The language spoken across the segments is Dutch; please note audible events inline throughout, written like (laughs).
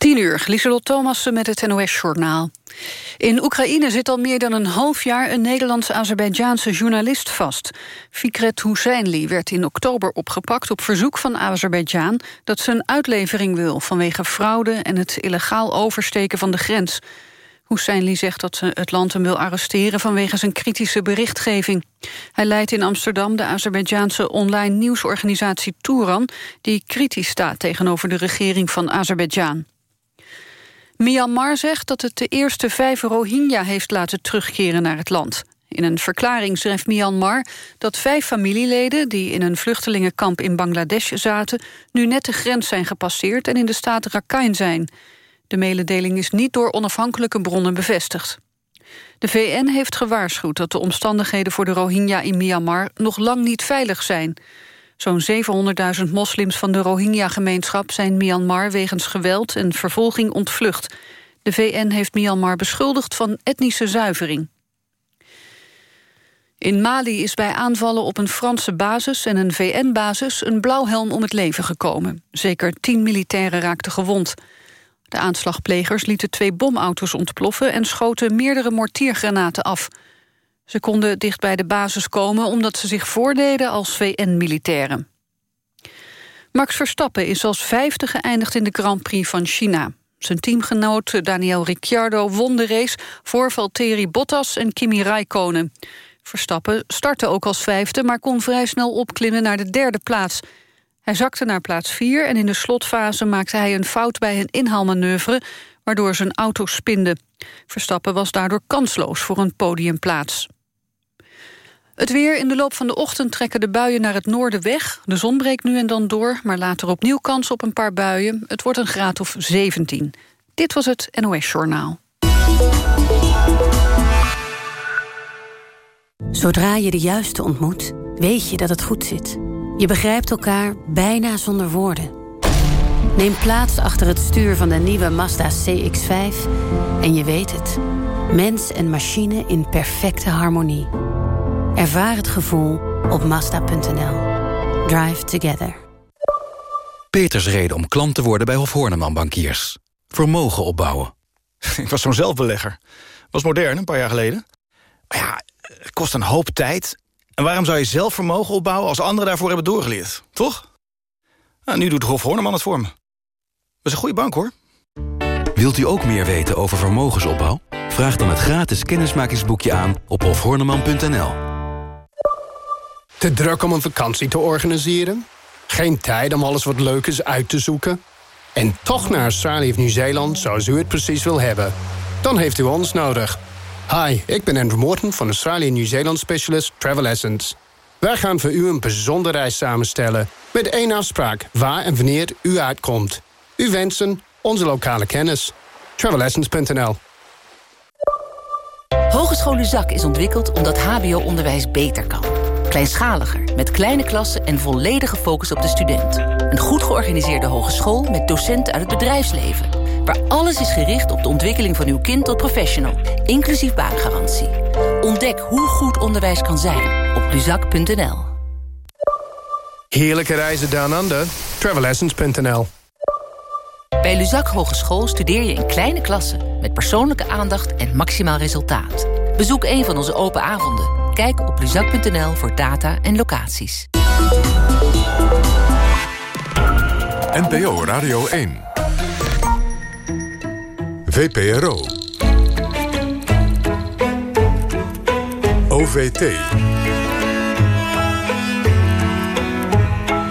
10 uur, Lieselot Thomassen met het NOS-journaal. In Oekraïne zit al meer dan een half jaar een Nederlands-Azerbeidjaanse journalist vast. Fikret Husseinli werd in oktober opgepakt op verzoek van Azerbeidzjan... dat ze een uitlevering wil vanwege fraude en het illegaal oversteken van de grens. Husseinli zegt dat ze het land hem wil arresteren vanwege zijn kritische berichtgeving. Hij leidt in Amsterdam de Azerbeidjaanse online nieuwsorganisatie Touran... die kritisch staat tegenover de regering van Azerbeidzjan. Myanmar zegt dat het de eerste vijf Rohingya heeft laten terugkeren naar het land. In een verklaring schrijft Myanmar dat vijf familieleden... die in een vluchtelingenkamp in Bangladesh zaten... nu net de grens zijn gepasseerd en in de staat Rakhine zijn. De mededeling is niet door onafhankelijke bronnen bevestigd. De VN heeft gewaarschuwd dat de omstandigheden voor de Rohingya in Myanmar... nog lang niet veilig zijn... Zo'n 700.000 moslims van de Rohingya-gemeenschap zijn Myanmar wegens geweld en vervolging ontvlucht. De VN heeft Myanmar beschuldigd van etnische zuivering. In Mali is bij aanvallen op een Franse basis en een VN-basis een blauwhelm om het leven gekomen. Zeker tien militairen raakten gewond. De aanslagplegers lieten twee bomauto's ontploffen en schoten meerdere mortiergranaten af. Ze konden dicht bij de basis komen omdat ze zich voordeden als VN-militairen. Max Verstappen is als vijfde geëindigd in de Grand Prix van China. Zijn teamgenoot Daniel Ricciardo won de race voor Valtteri Bottas en Kimi Raikkonen. Verstappen startte ook als vijfde, maar kon vrij snel opklimmen naar de derde plaats. Hij zakte naar plaats vier en in de slotfase maakte hij een fout bij een inhaalmanoeuvre, waardoor zijn auto spinde. Verstappen was daardoor kansloos voor een podiumplaats. Het weer in de loop van de ochtend trekken de buien naar het noorden weg. De zon breekt nu en dan door, maar later opnieuw kans op een paar buien. Het wordt een graad of 17. Dit was het NOS Journaal. Zodra je de juiste ontmoet, weet je dat het goed zit. Je begrijpt elkaar bijna zonder woorden. Neem plaats achter het stuur van de nieuwe Mazda CX-5 en je weet het. Mens en machine in perfecte harmonie. Ervaar het gevoel op Mazda.nl. Drive together. Peters reden om klant te worden bij Hof Horneman Bankiers. Vermogen opbouwen. (laughs) Ik was zo'n zelfbelegger. Was modern, een paar jaar geleden. Maar ja, het kost een hoop tijd. En waarom zou je zelf vermogen opbouwen als anderen daarvoor hebben doorgeleerd? Toch? Nou, nu doet Hof Horneman het voor me. Dat is een goede bank, hoor. Wilt u ook meer weten over vermogensopbouw? Vraag dan het gratis kennismakingsboekje aan op hofhorneman.nl. Te druk om een vakantie te organiseren? Geen tijd om alles wat leuk is uit te zoeken? En toch naar Australië of Nieuw-Zeeland zoals u het precies wil hebben? Dan heeft u ons nodig. Hi, ik ben Andrew Morton van Australië Nieuw-Zeeland Specialist Travel Essence. Wij gaan voor u een bijzondere reis samenstellen... met één afspraak waar en wanneer u uitkomt. U wensen onze lokale kennis. Travelessence.nl Hogeschool Zak is ontwikkeld omdat hbo-onderwijs beter kan. Kleinschaliger, met kleine klassen en volledige focus op de student. Een goed georganiseerde hogeschool met docenten uit het bedrijfsleven. Waar alles is gericht op de ontwikkeling van uw kind tot professional. Inclusief baangarantie. Ontdek hoe goed onderwijs kan zijn op luzak.nl. Heerlijke reizen down under. Travelessence.nl Bij Luzak Hogeschool studeer je in kleine klassen... met persoonlijke aandacht en maximaal resultaat. Bezoek een van onze open avonden Kijk op luzak.nl voor data en locaties. NPO Radio 1. VPRO. OVT.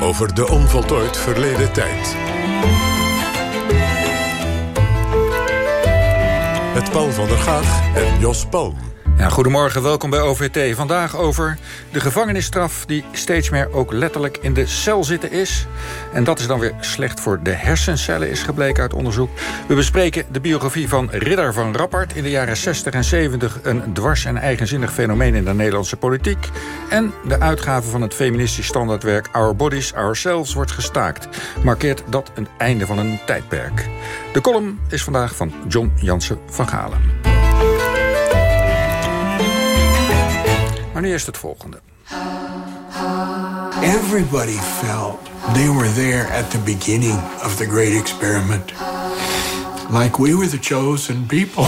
Over de onvoltooid verleden tijd. Met Paul van der Gaag en Jos Palm. Ja, goedemorgen, welkom bij OVT. Vandaag over de gevangenisstraf die steeds meer ook letterlijk in de cel zitten is. En dat is dan weer slecht voor de hersencellen, is gebleken uit onderzoek. We bespreken de biografie van Ridder van Rappert... in de jaren 60 en 70 een dwars- en eigenzinnig fenomeen in de Nederlandse politiek. En de uitgave van het feministisch standaardwerk Our Bodies, Ourselves wordt gestaakt. Markeert dat een einde van een tijdperk. De column is vandaag van John Jansen van Galen. Maar nu eerst het volgende. Everybody felt they were there at the beginning of the great experiment. like we were the chosen people.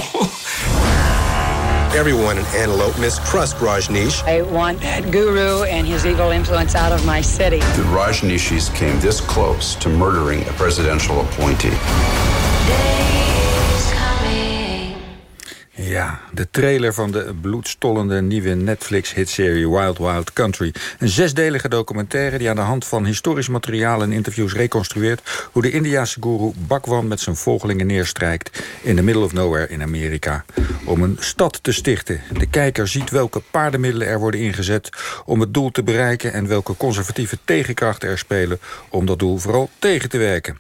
Everyone in Antelope mistrusts Rajneesh. I want that guru and his evil influence out of my city. The Rajneeshis came this close to murdering a presidential appointee. Ja, de trailer van de bloedstollende nieuwe Netflix-hitserie Wild Wild Country. Een zesdelige documentaire die aan de hand van historisch materiaal en interviews reconstrueert... hoe de Indiaanse guru Bhagwan met zijn volgelingen neerstrijkt... in the middle of nowhere in Amerika. Om een stad te stichten. De kijker ziet welke paardenmiddelen er worden ingezet... om het doel te bereiken en welke conservatieve tegenkrachten er spelen... om dat doel vooral tegen te werken.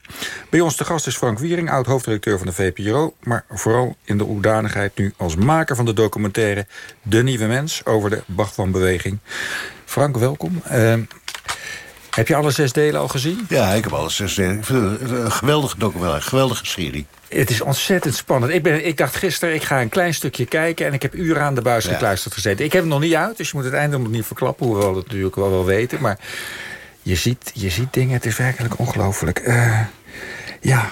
Bij ons de gast is Frank Wiering, oud-hoofdredacteur van de VPRO... maar vooral in de hoedanigheid nu als maker van de documentaire De Nieuwe Mens... over de Bachman-beweging. Frank, welkom. Uh, heb je alle zes delen al gezien? Ja, ik heb alle zes delen. Ik vind het een geweldige documentaire, geweldige serie. Het is ontzettend spannend. Ik, ben, ik dacht gisteren, ik ga een klein stukje kijken... en ik heb uren aan de buis ja. gekluisterd gezeten. Ik heb het nog niet uit, dus je moet het einde nog niet verklappen... hoewel we het natuurlijk wel wel weten. Maar je ziet, je ziet dingen, het is werkelijk ongelooflijk. Uh, ja,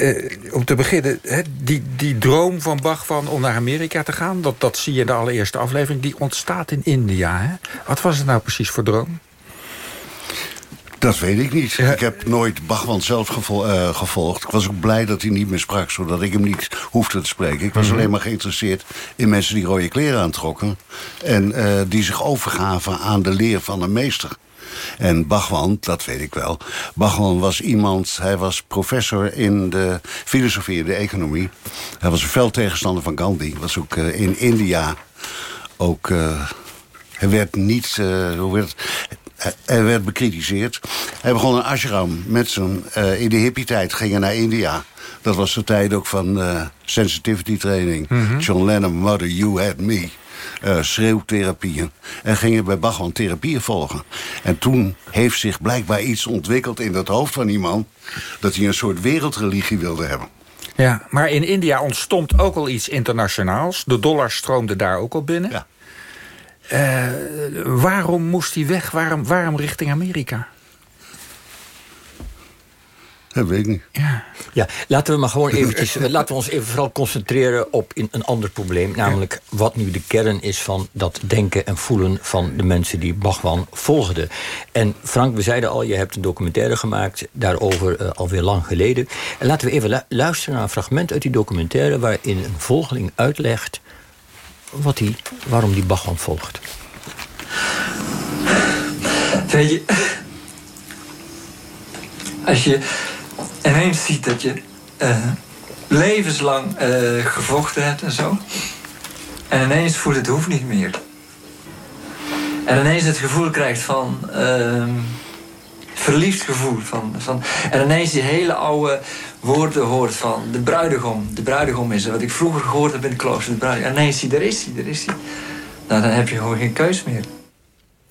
uh, om te beginnen, die, die droom van Bachvan om naar Amerika te gaan... Dat, dat zie je in de allereerste aflevering, die ontstaat in India. Hè? Wat was het nou precies voor droom? Dat weet ik niet. Ja. Ik heb nooit Bachman zelf uh, gevolgd. Ik was ook blij dat hij niet meer sprak, zodat ik hem niet hoefde te spreken. Ik was mm -hmm. alleen maar geïnteresseerd in mensen die rode kleren aantrokken... en uh, die zich overgaven aan de leer van een meester. En Bachman, dat weet ik wel. Bachman was iemand, hij was professor in de filosofie en de economie. Hij was een fel tegenstander van Gandhi. Was ook uh, in India ook... Uh, hij werd niet... Uh, hoe werd? Hij werd bekritiseerd. Hij begon een ashram met zijn... in de hippie-tijd gingen naar India. Dat was de tijd ook van sensitivity training. Mm -hmm. John Lennon, Mother, You Had Me uh, schreeuwtherapieën. En gingen bij Bachman therapieën volgen. En toen heeft zich blijkbaar iets ontwikkeld in het hoofd van die man... dat hij een soort wereldreligie wilde hebben. Ja, maar in India ontstond ook al iets internationaals. De dollar stroomde daar ook al binnen. Ja. Uh, waarom moest hij weg? Waarom, waarom richting Amerika? Dat weet ik niet. Ja. ja, laten we maar gewoon (laughs) eventjes... laten we ons even vooral concentreren op een ander probleem. Namelijk ja. wat nu de kern is van dat denken en voelen... van de mensen die Bachman volgden. En Frank, we zeiden al, je hebt een documentaire gemaakt... daarover uh, alweer lang geleden. En laten we even lu luisteren naar een fragment uit die documentaire... waarin een volgeling uitlegt wat die, waarom die Bachman volgt. Weet je... Als je ineens ziet dat je uh, levenslang uh, gevochten hebt en zo. En ineens voelt het hoeft niet meer. En ineens het gevoel krijgt van... Uh, verliefd gevoel. Van, van, en ineens die hele oude woorden hoort van de bruidegom. De bruidegom is er. Wat ik vroeger gehoord heb in het klooster. De. En ineens, daar is hij, daar is hij. Nou, dan heb je gewoon geen keus meer.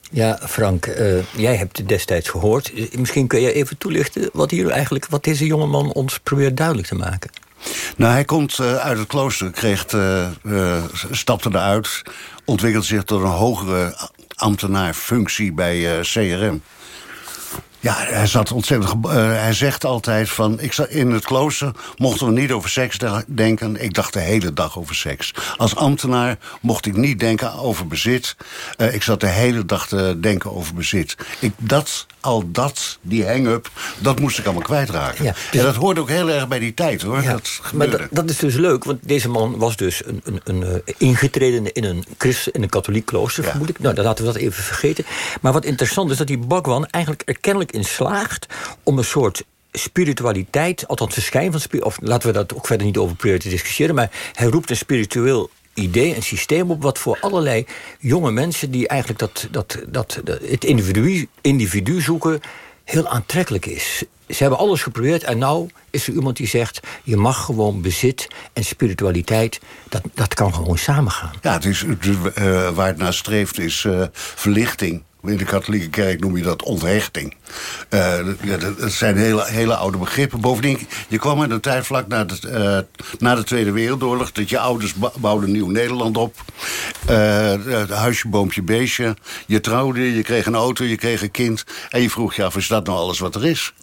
Ja, Frank, uh, jij hebt het destijds gehoord. Misschien kun je even toelichten wat hier eigenlijk, wat deze jongeman ons probeert duidelijk te maken. Nou, hij komt uh, uit het klooster, kreeg, stapte eruit, ontwikkelde zich tot een hogere ambtenaarfunctie bij CRM. Ja, hij zat ontzettend. Uh, hij zegt altijd van. Ik zat in het klooster mochten we niet over seks denken. Ik dacht de hele dag over seks. Als ambtenaar mocht ik niet denken over bezit. Uh, ik zat de hele dag te denken over bezit. Ik, dat, al dat, die hang-up, dat moest ik allemaal kwijtraken. Ja, dus, en dat hoort ook heel erg bij die tijd hoor. Ja, dat maar dat, is dus leuk, want deze man was dus een, een, een uh, ingetreden in een, christen, in een katholiek klooster, ja. vermoed ik. Nou, dan laten we dat even vergeten. Maar wat interessant is dat die Bhagwan eigenlijk erkennelijk in slaagt om een soort spiritualiteit, althans de schijn van of laten we dat ook verder niet over proberen te discussiëren... maar hij roept een spiritueel idee, een systeem op... wat voor allerlei jonge mensen die eigenlijk dat, dat, dat, het individu, individu zoeken... heel aantrekkelijk is. Ze hebben alles geprobeerd en nou is er iemand die zegt... je mag gewoon bezit en spiritualiteit, dat, dat kan gewoon samengaan. Ja, het is, uh, waar het naar streeft is uh, verlichting. In de katholieke kerk noem je dat onthechting. Uh, ja, dat zijn hele, hele oude begrippen. Bovendien, je kwam in een tijd vlak na de, uh, na de Tweede Wereldoorlog... dat je ouders bouwden nieuw Nederland op. Uh, huisje, boompje, beestje. Je trouwde, je kreeg een auto, je kreeg een kind. En je vroeg je af, is dat nou alles wat er is?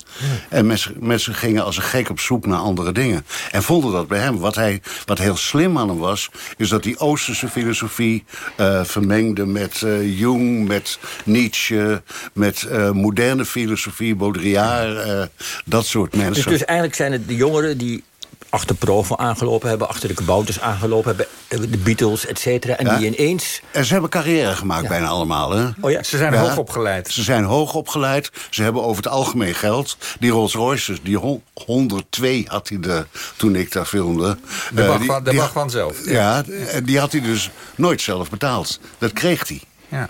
En mensen, gingen als een gek op zoek naar andere dingen. En vonden dat bij hem. Wat, hij, wat heel slim aan hem was, is dat hij Oosterse filosofie uh, vermengde met uh, Jung, met Nietzsche, met uh, moderne filosofie, Baudrillard, dat soort mensen. Dus, dus eigenlijk zijn het de jongeren die achter Provo aangelopen hebben, achter de kabouters aangelopen hebben, de Beatles, et cetera. En die ineens. En ze hebben carrière gemaakt, bijna allemaal. Hè? Oh ja, ze zijn ja. hoog opgeleid. Ze zijn hoog opgeleid. Ze hebben over het algemeen geld. Die Rolls Royces, die 102 had hij de, toen ik daar filmde. De uh, die, de die, van zelf. Ja, en die had hij dus nooit zelf betaald. Dat kreeg hij. Ja.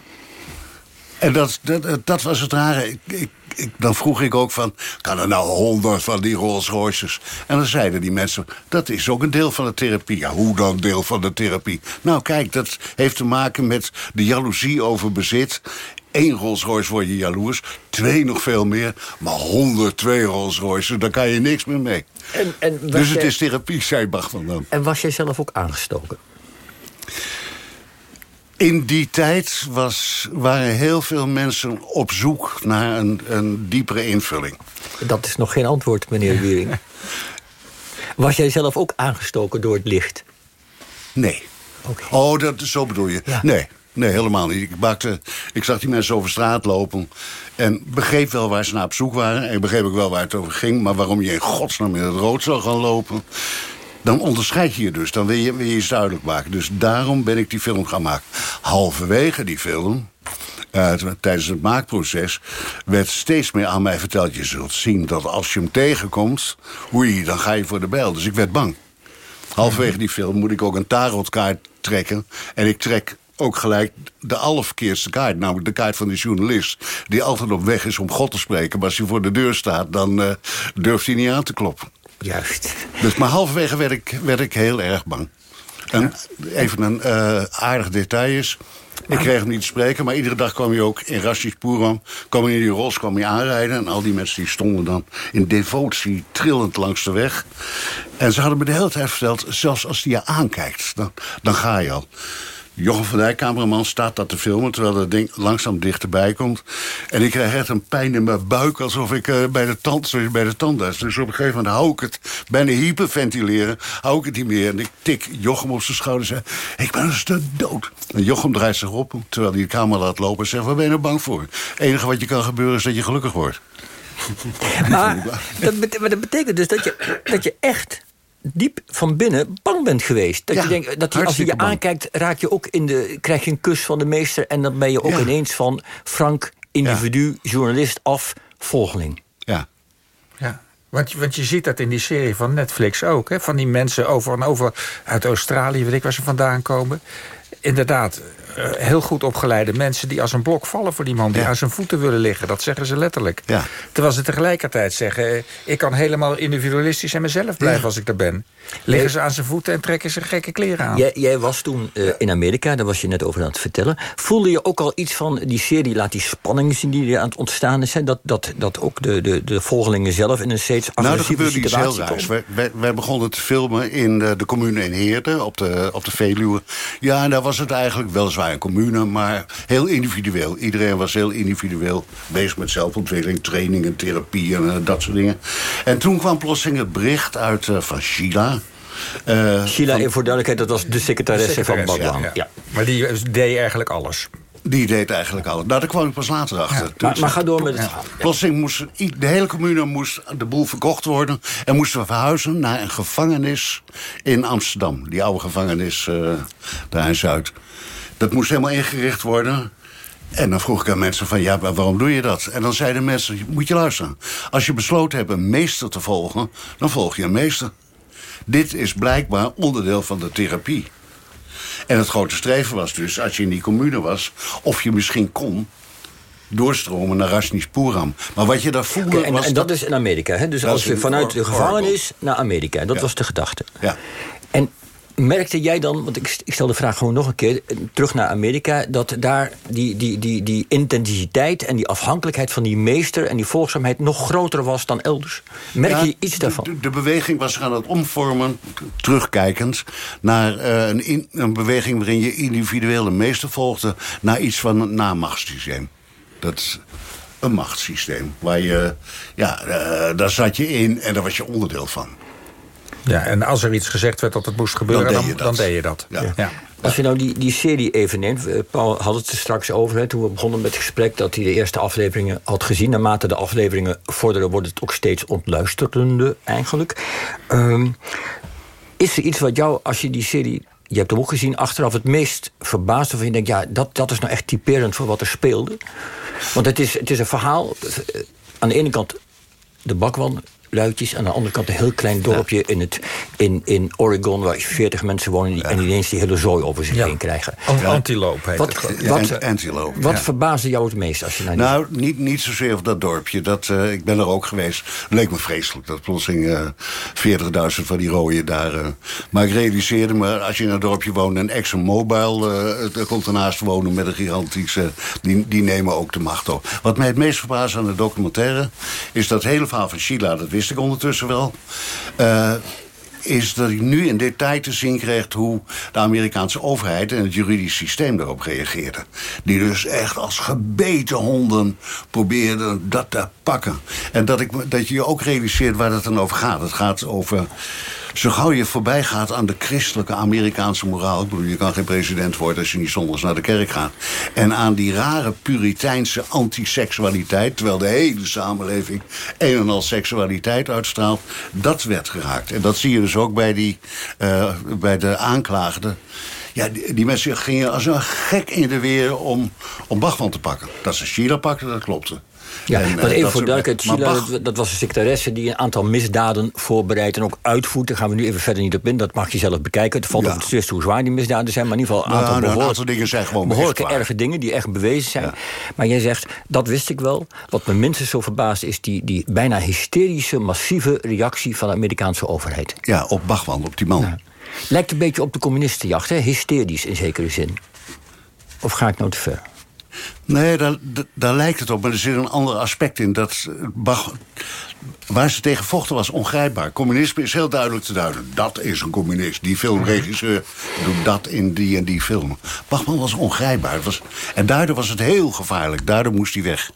En dat, dat, dat was het rare. Ik, ik, ik, dan vroeg ik ook van, kan er nou honderd van die Rolls Royces? En dan zeiden die mensen, dat is ook een deel van de therapie. Ja, hoe dan deel van de therapie? Nou kijk, dat heeft te maken met de jaloezie over bezit. Eén Rolls Royce word je jaloers, twee nog veel meer. Maar 102 Rolls Royces, daar kan je niks meer mee. En, en dus het is therapie, zei Bach van dan. En was jij zelf ook aangestoken? In die tijd was, waren heel veel mensen op zoek naar een, een diepere invulling. Dat is nog geen antwoord, meneer (laughs) Wiering. was jij zelf ook aangestoken door het licht? Nee. Okay. Oh, dat, zo bedoel je? Nee. Nee, helemaal niet. Ik, maakte, ik zag die mensen over straat lopen en begreep wel waar ze naar op zoek waren. En begreep ook wel waar het over ging. Maar waarom je in godsnaam in het rood zou gaan lopen dan onderscheid je je dus. Dan wil je, wil je duidelijk maken. Dus daarom ben ik die film gaan maken. Halverwege die film... Uh, tijdens het maakproces werd steeds meer aan mij verteld... je zult zien dat als je hem tegenkomt... oei, dan ga je voor de bijl. Dus ik werd bang. Halverwege die film moet ik ook een tarotkaart trekken. En ik trek ook gelijk de allerverkeerdste kaart. Namelijk de kaart van de journalist. Die altijd op weg is om God te spreken. Maar als hij voor de deur staat, dan uh, durft hij niet aan te kloppen. Juist. Dus maar halverwege werd ik, werd ik heel erg bang. En even een uh, aardig detail is... Ik kreeg hem niet te spreken, maar iedere dag kwam hij ook in Rastisch Poeram. kwam hij in die ros, kwam hij aanrijden. En al die mensen die stonden dan in devotie trillend langs de weg. En ze hadden me de hele tijd verteld, zelfs als hij je aankijkt, dan, dan ga je al. Jochem van Dijk, cameraman, staat dat te filmen... terwijl dat ding langzaam dichterbij komt. En ik krijg echt een pijn in mijn buik... alsof ik uh, bij, de tand, bij de tandarts. Dus op een gegeven moment hou ik het bijna hyperventileren. Hou ik het niet meer. En ik tik Jochem op zijn schouder en zeg... ik ben een stuk dood. En Jochem draait zich op, terwijl hij de camera laat lopen... en zegt, waar ben je nou bang voor? Het enige wat je kan gebeuren is dat je gelukkig wordt. Maar dat betekent dus dat je, dat je echt diep van binnen bang bent geweest. Dat je denkt, dat je, als je je aankijkt, raak je ook in de, krijg je een kus van de meester... en dan ben je ook ineens van Frank, individu, journalist af, volgeling. Ja. Ja. Want, want je ziet dat in die serie van Netflix ook. Hè? Van die mensen over en over uit Australië, weet ik waar ze vandaan komen. Inderdaad, heel goed opgeleide mensen die als een blok vallen voor die man. Die aan zijn voeten willen liggen. Dat zeggen ze letterlijk. Ja. Terwijl ze tegelijkertijd zeggen... Eh, ik kan helemaal individualistisch en mezelf blijven als ik er ben. Liggen ze aan zijn voeten en trekken ze gekke kleren aan. Jij, jij was toen uh, in Amerika, daar was je net over aan het vertellen. Voelde je ook al iets van die serie, laat die spanning zien die er aan het ontstaan is? Hè? Dat, dat, dat ook de, de, de volgelingen zelf in een steeds agressieve nou, dat situatie iets heel raars. Wij, begonnen te filmen in de, de commune in Heerden, op de, op de Veluwe. Ja, en daar was het eigenlijk weliswaar een commune, maar heel individueel. Iedereen was heel individueel bezig met zelfontwikkeling, trainingen, therapie en uh, dat soort dingen. En toen kwam plotseling het bericht uit uh, van Sheila. Uh, Sheila, van, voor duidelijkheid, dat was de secretaresse, van Bagwan. Ja, ja. Maar die deed eigenlijk alles. Die deed eigenlijk alles. Nou, daar kwam ik pas later achter. maar, maar, ga door met het Plotseling moest de hele commune moest de boel verkocht worden... en moesten we verhuizen naar een gevangenis in Amsterdam. Die oude gevangenis uh, daar in Zuid. Dat moest helemaal ingericht worden. En dan vroeg ik aan mensen van, ja, waarom doe je dat? En dan zeiden mensen, moet je luisteren. Als je besloten hebt een meester te volgen, dan volg je een meester. Dit is blijkbaar onderdeel van de therapie. En het grote streven was dus, als je in die commune was... of je misschien kon doorstromen naar Rajneeshpuram. Maar wat je daar voelde en, was... En dat, is in Amerika, hè? Dus als je vanuit de gevangenis naar Amerika. Dat was de gedachte. Ja. En merkte jij dan, want ik, ik stel de vraag gewoon nog een keer... terug naar Amerika, dat daar die, die, die, die intensiteit... en die afhankelijkheid van die meester en die volgzaamheid... nog groter was dan elders? Merk je iets daarvan? De, de, beweging was aan het omvormen, terugkijkend... naar uh, een, een beweging waarin je individuele meester volgde... naar iets van een namachtssysteem. Dat een machtssysteem. Waar je, ja, uh, daar zat je in en daar was je onderdeel van. Ja, en als er iets gezegd werd dat het moest gebeuren, dan deed je dat. Dan deed je dat. Ja. ja. Als je nou die, die serie even neemt... Eh, Paul had het er straks over, hè, toen we begonnen met het gesprek... dat hij de eerste afleveringen had gezien. Naarmate de afleveringen vorderen, wordt het ook steeds ontluisterende eigenlijk. Um, is er iets wat jou, als je die serie... je hebt hem ook gezien, achteraf het meest verbaasd... of je denkt, ja, dat, dat is nou echt typerend voor wat er speelde? Want het is, het is een verhaal... Eh, aan de ene kant de bakwan luidjes. Aan de andere kant een heel klein dorpje in, het, in, in Oregon... waar 40 mensen wonen die, en ineens die hele zooi over zich heen krijgen. Antiloop heet wat, het. Wat, Antilope. wat verbaasde jou het meest als je naar die... Nou, niet, niet zozeer over dat dorpje. Dat, uh, ik ben er ook geweest. leek me vreselijk. Dat plotseling uh, 40.000 van die rooien daar... Uh, maar ik realiseerde me, als je in een dorpje woont... en ExxonMobil uh, komt ernaast wonen met een gigantische... Die, die nemen ook de macht op. Wat mij het meest verbaasde aan de documentaire... is dat hele verhaal van Sheila, dat wist ik ondertussen wel... Uh, is dat ik nu in detail te zien kreeg hoe de Amerikaanse overheid en het juridisch systeem daarop reageerden. Die dus echt als gebeten honden probeerden dat te pakken. En dat, ik, dat je je ook realiseert waar het dan over gaat. Het gaat over zo gauw je voorbij gaat aan de christelijke Amerikaanse moraal... ik bedoel, je kan geen president worden als je niet zondags naar de kerk gaat... en aan die rare puriteinse antiseksualiteit... terwijl de hele samenleving een en al seksualiteit uitstraalt... dat werd geraakt. En dat zie je dus ook bij, die, uh, bij de aanklaagden... Ja, die, die, mensen gingen als een gek in de weer om, om Bachman te pakken. Dat ze Sheila pakten, dat klopte. Ja, en, maar even voor duidelijkheid, Sheila, dat, dat, was een secretaresse die een aantal misdaden voorbereidt en ook uitvoert. Daar gaan we nu even verder niet op in, dat mag je zelf bekijken. Het valt ja. over het hoe zwaar die misdaden zijn, maar in ieder geval een aantal, nou, een aantal dingen zijn gewoon behoorlijke erge dingen die echt bewezen zijn. Ja. Maar jij zegt, dat wist ik wel. Wat me minstens zo verbaast is die, die bijna hysterische, massieve reactie van de Amerikaanse overheid. Ja, op Bachman, op die man. Ja. Lijkt een beetje op de communistenjacht, hè? hysterisch in zekere zin. Of ga ik nou te ver? Nee, daar, daar lijkt het op, maar er zit een ander aspect in. Dat Bach, waar ze tegen vochten was ongrijpbaar. Communisme is heel duidelijk te duiden. Dat is een communist. Die filmregisseur doet dat in die en die film. Bachman was ongrijpbaar. Was, en daardoor was het heel gevaarlijk. Daardoor moest hij weg.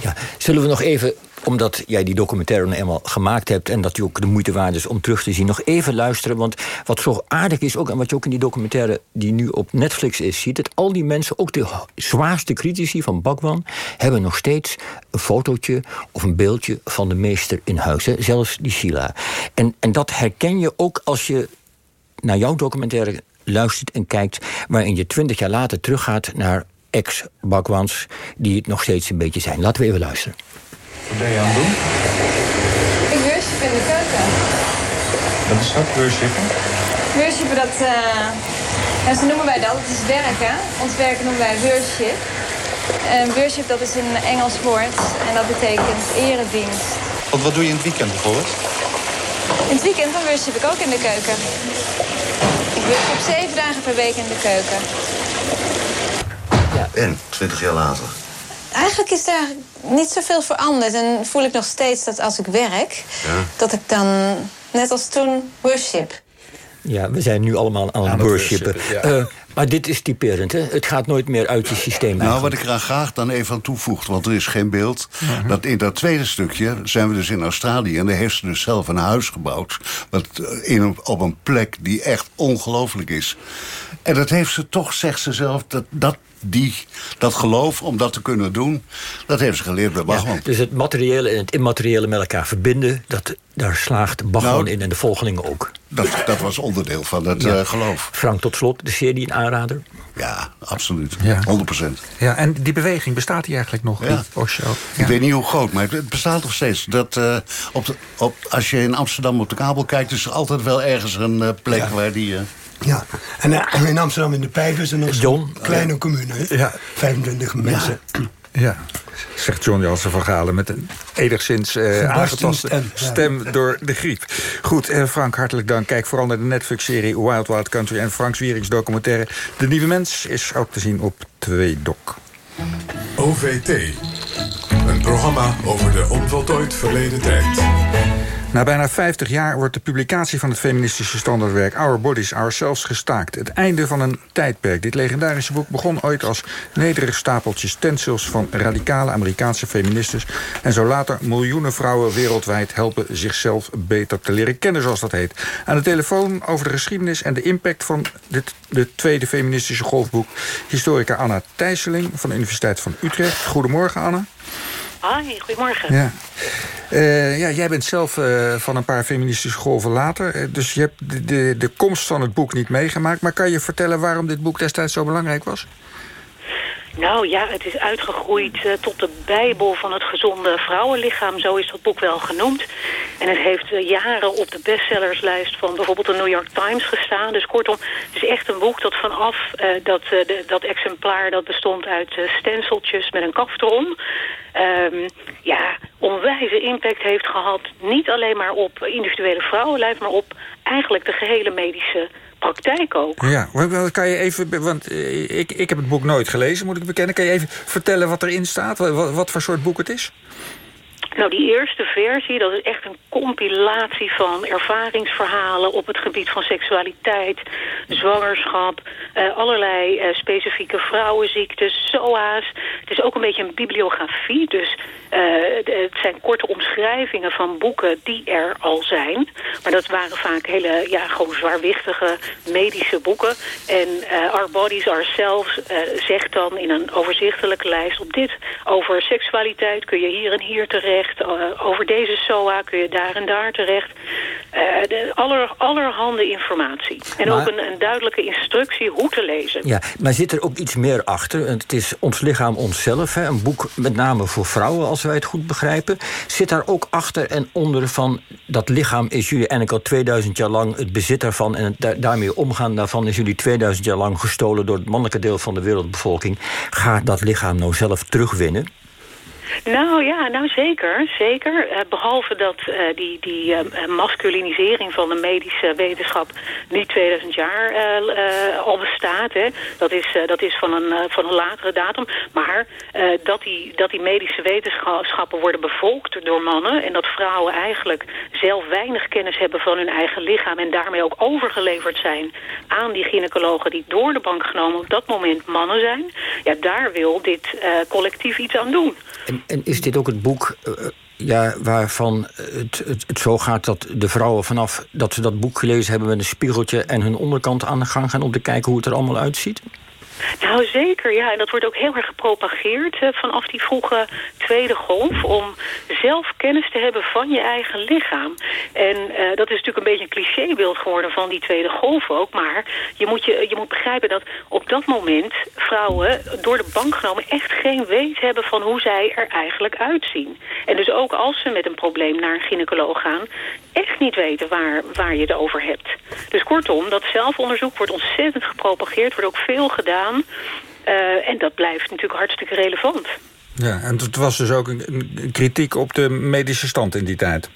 Ja, zullen we nog even omdat jij die documentaire nou eenmaal gemaakt hebt... en dat die ook de moeite waard is om terug te zien... nog even luisteren, want wat zo aardig is ook... en wat je ook in die documentaire die nu op Netflix is ziet... dat al die mensen, ook de zwaarste critici van Bakwan... hebben nog steeds een fotootje of een beeldje van de meester in huis. Zelfs die Sheila. En, en dat herken je ook als je naar jouw documentaire luistert en kijkt... waarin je twintig jaar later teruggaat naar ex-Bakwans... die het nog steeds een beetje zijn. Laten we even luisteren. Wat ben je aan het doen? Ik worship in de keuken. Wat is dat, worshipen? Worshipen, dat, uh, ja, zo noemen wij dat. Het is werken. Ons werken noemen wij worship. En worship, dat is een Engels woord. En dat betekent eredienst. Want wat doe je in het weekend bijvoorbeeld? In het weekend dan worship ik ook in de keuken. Ik worship zeven dagen per week in de keuken. Ja. En, twintig jaar later? Eigenlijk is daar niet zoveel veranderd. En voel ik nog steeds dat als ik werk, ja. dat ik dan net als toen worship. Ja, we zijn nu allemaal aan, aan het worshipen. Ja. Uh, maar dit is typerend, hè? Het gaat nooit meer uit je systeem. Nou, wat ik er graag dan even aan toevoeg, want er is geen beeld. Uh -huh. dat in dat tweede stukje zijn we dus in Australië... en daar heeft ze dus zelf een huis gebouwd... Wat in een, op een plek die echt ongelooflijk is. En dat heeft ze toch, zegt ze zelf... dat, dat die, dat geloof om dat te kunnen doen, dat heeft ze geleerd bij Bachman. Ja, dus het materiële en het immateriële met elkaar verbinden... Dat, daar slaagt Bachman nou, in en de volgelingen ook. Dat, dat was onderdeel van het ja. uh, geloof. Frank, tot slot, de serie een aanrader? Ja, absoluut. Ja. 100%. Ja, en die beweging, bestaat die eigenlijk nog? Ja. Ik weet niet hoe groot, maar het bestaat nog steeds. Dat, uh, op de, op, als je in Amsterdam op de kabel kijkt... is er altijd wel ergens een uh, plek waar die... Ja, en uh, in Amsterdam in de Pijp is er nog zo'n kleine commune. Ja. 25 mensen. Ja, zegt John Jansen van Galen... met een enigszins uh, aangetaste stem, stem ja. door de griep. Goed, uh, Frank, hartelijk dank. Kijk vooral naar de Netflix-serie Wild Wild Country... en Frank Zwierings documentaire De Nieuwe Mens... is ook te zien op 2 Doc. OVT. Een programma over de onvoltooid verleden tijd. Na bijna 50 jaar wordt de publicatie van het feministische standaardwerk Our Bodies, Ourselves gestaakt. Het einde van een tijdperk. Dit legendarische boek begon ooit als nederig stapeltje stencils van radicale Amerikaanse feministes. En zo later miljoenen vrouwen wereldwijd helpen zichzelf beter te leren kennen, zoals dat heet. Aan de telefoon over de geschiedenis en de impact van dit, de tweede feministische golfboek. Historica Anna Thijsseling van de Universiteit van Utrecht. Goedemorgen, Anna. Hoi, goedemorgen. Ja. Uh, ja, jij bent zelf uh, van een paar feministische golven later. Uh, dus je hebt de, de, de komst van het boek niet meegemaakt. Maar kan je vertellen waarom dit boek destijds zo belangrijk was? Nou ja, het is uitgegroeid uh, tot de bijbel van het gezonde vrouwenlichaam. Zo is dat boek wel genoemd. En het heeft uh, jaren op de bestsellerslijst van bijvoorbeeld de New York Times gestaan. Dus kortom, het is echt een boek dat vanaf uh, dat, de, dat exemplaar... dat bestond uit stenciltjes met een kaft erom... Um, ja, onwijze impact heeft gehad. Niet alleen maar op individuele vrouwenlijf... maar op eigenlijk de gehele medische praktijk ook. Ja, kan je even, want ik, ik heb het boek nooit gelezen, moet ik bekennen. Kan je even vertellen wat erin staat? Wat, wat voor soort boek het is? Nou, die eerste versie, dat is echt een compilatie van ervaringsverhalen op het gebied van seksualiteit, zwangerschap, uh, allerlei uh, specifieke vrouwenziektes, SOA's. Het is ook een beetje een bibliografie, dus uh, het zijn korte omschrijvingen van boeken die er al zijn. Maar dat waren vaak hele, ja, gewoon zwaarwichtige medische boeken. En Our Bodies Ourselves zegt dan in een overzichtelijke lijst op dit over seksualiteit kun je hier en hier terecht uh, over deze SOA kun je daar en daar terecht. Uh, de aller, allerhande informatie. En maar, ook een, een, duidelijke instructie hoe te lezen. Ja, maar zit er ook iets meer achter? Het is ons lichaam onszelf, hè? een boek met name voor vrouwen, als wij het goed begrijpen. Zit daar ook achter en onder van dat lichaam is jullie eigenlijk al 2000 jaar lang het bezit daarvan en het daarmee omgaan daarvan is jullie 2000 jaar lang gestolen door het mannelijke deel van de wereldbevolking. Ga dat lichaam nou zelf terugwinnen? Nou ja, nou zeker, zeker. Uh, behalve dat uh, die, die uh, masculinisering van de medische wetenschap niet 2000 jaar al bestaat. Hè. Dat is, dat is van, een, van een latere datum. Maar dat, die, dat die medische wetenschappen worden bevolkt door mannen... en dat vrouwen eigenlijk zelf weinig kennis hebben van hun eigen lichaam... en daarmee ook overgeleverd zijn aan die gynaecologen... die door de bank genomen op dat moment mannen zijn... ja, daar wil dit collectief iets aan doen. En, en is dit ook het boek uh, ja, waarvan het, het, het, zo gaat dat de vrouwen vanaf dat ze dat boek gelezen hebben met een spiegeltje en hun onderkant aan de gang gaan om te kijken hoe het er allemaal uitziet? Nou, zeker, ja. En dat wordt ook heel erg gepropageerd uh, vanaf die vroege tweede golf... om zelf kennis te hebben van je eigen lichaam. En uh, dat is natuurlijk een beetje een clichébeeld geworden van die tweede golf ook. Maar je moet, je, je moet begrijpen dat op dat moment vrouwen door de bank genomen... echt geen weet hebben van hoe zij er eigenlijk uitzien. En dus ook als ze met een probleem naar een gynaecoloog gaan... echt niet weten waar, waar je het over hebt. Dus kortom, dat zelfonderzoek wordt ontzettend gepropageerd. wordt ook veel gedaan. Uh, en dat blijft natuurlijk hartstikke relevant. Ja, en het was dus ook een, een kritiek op de medische stand in die tijd.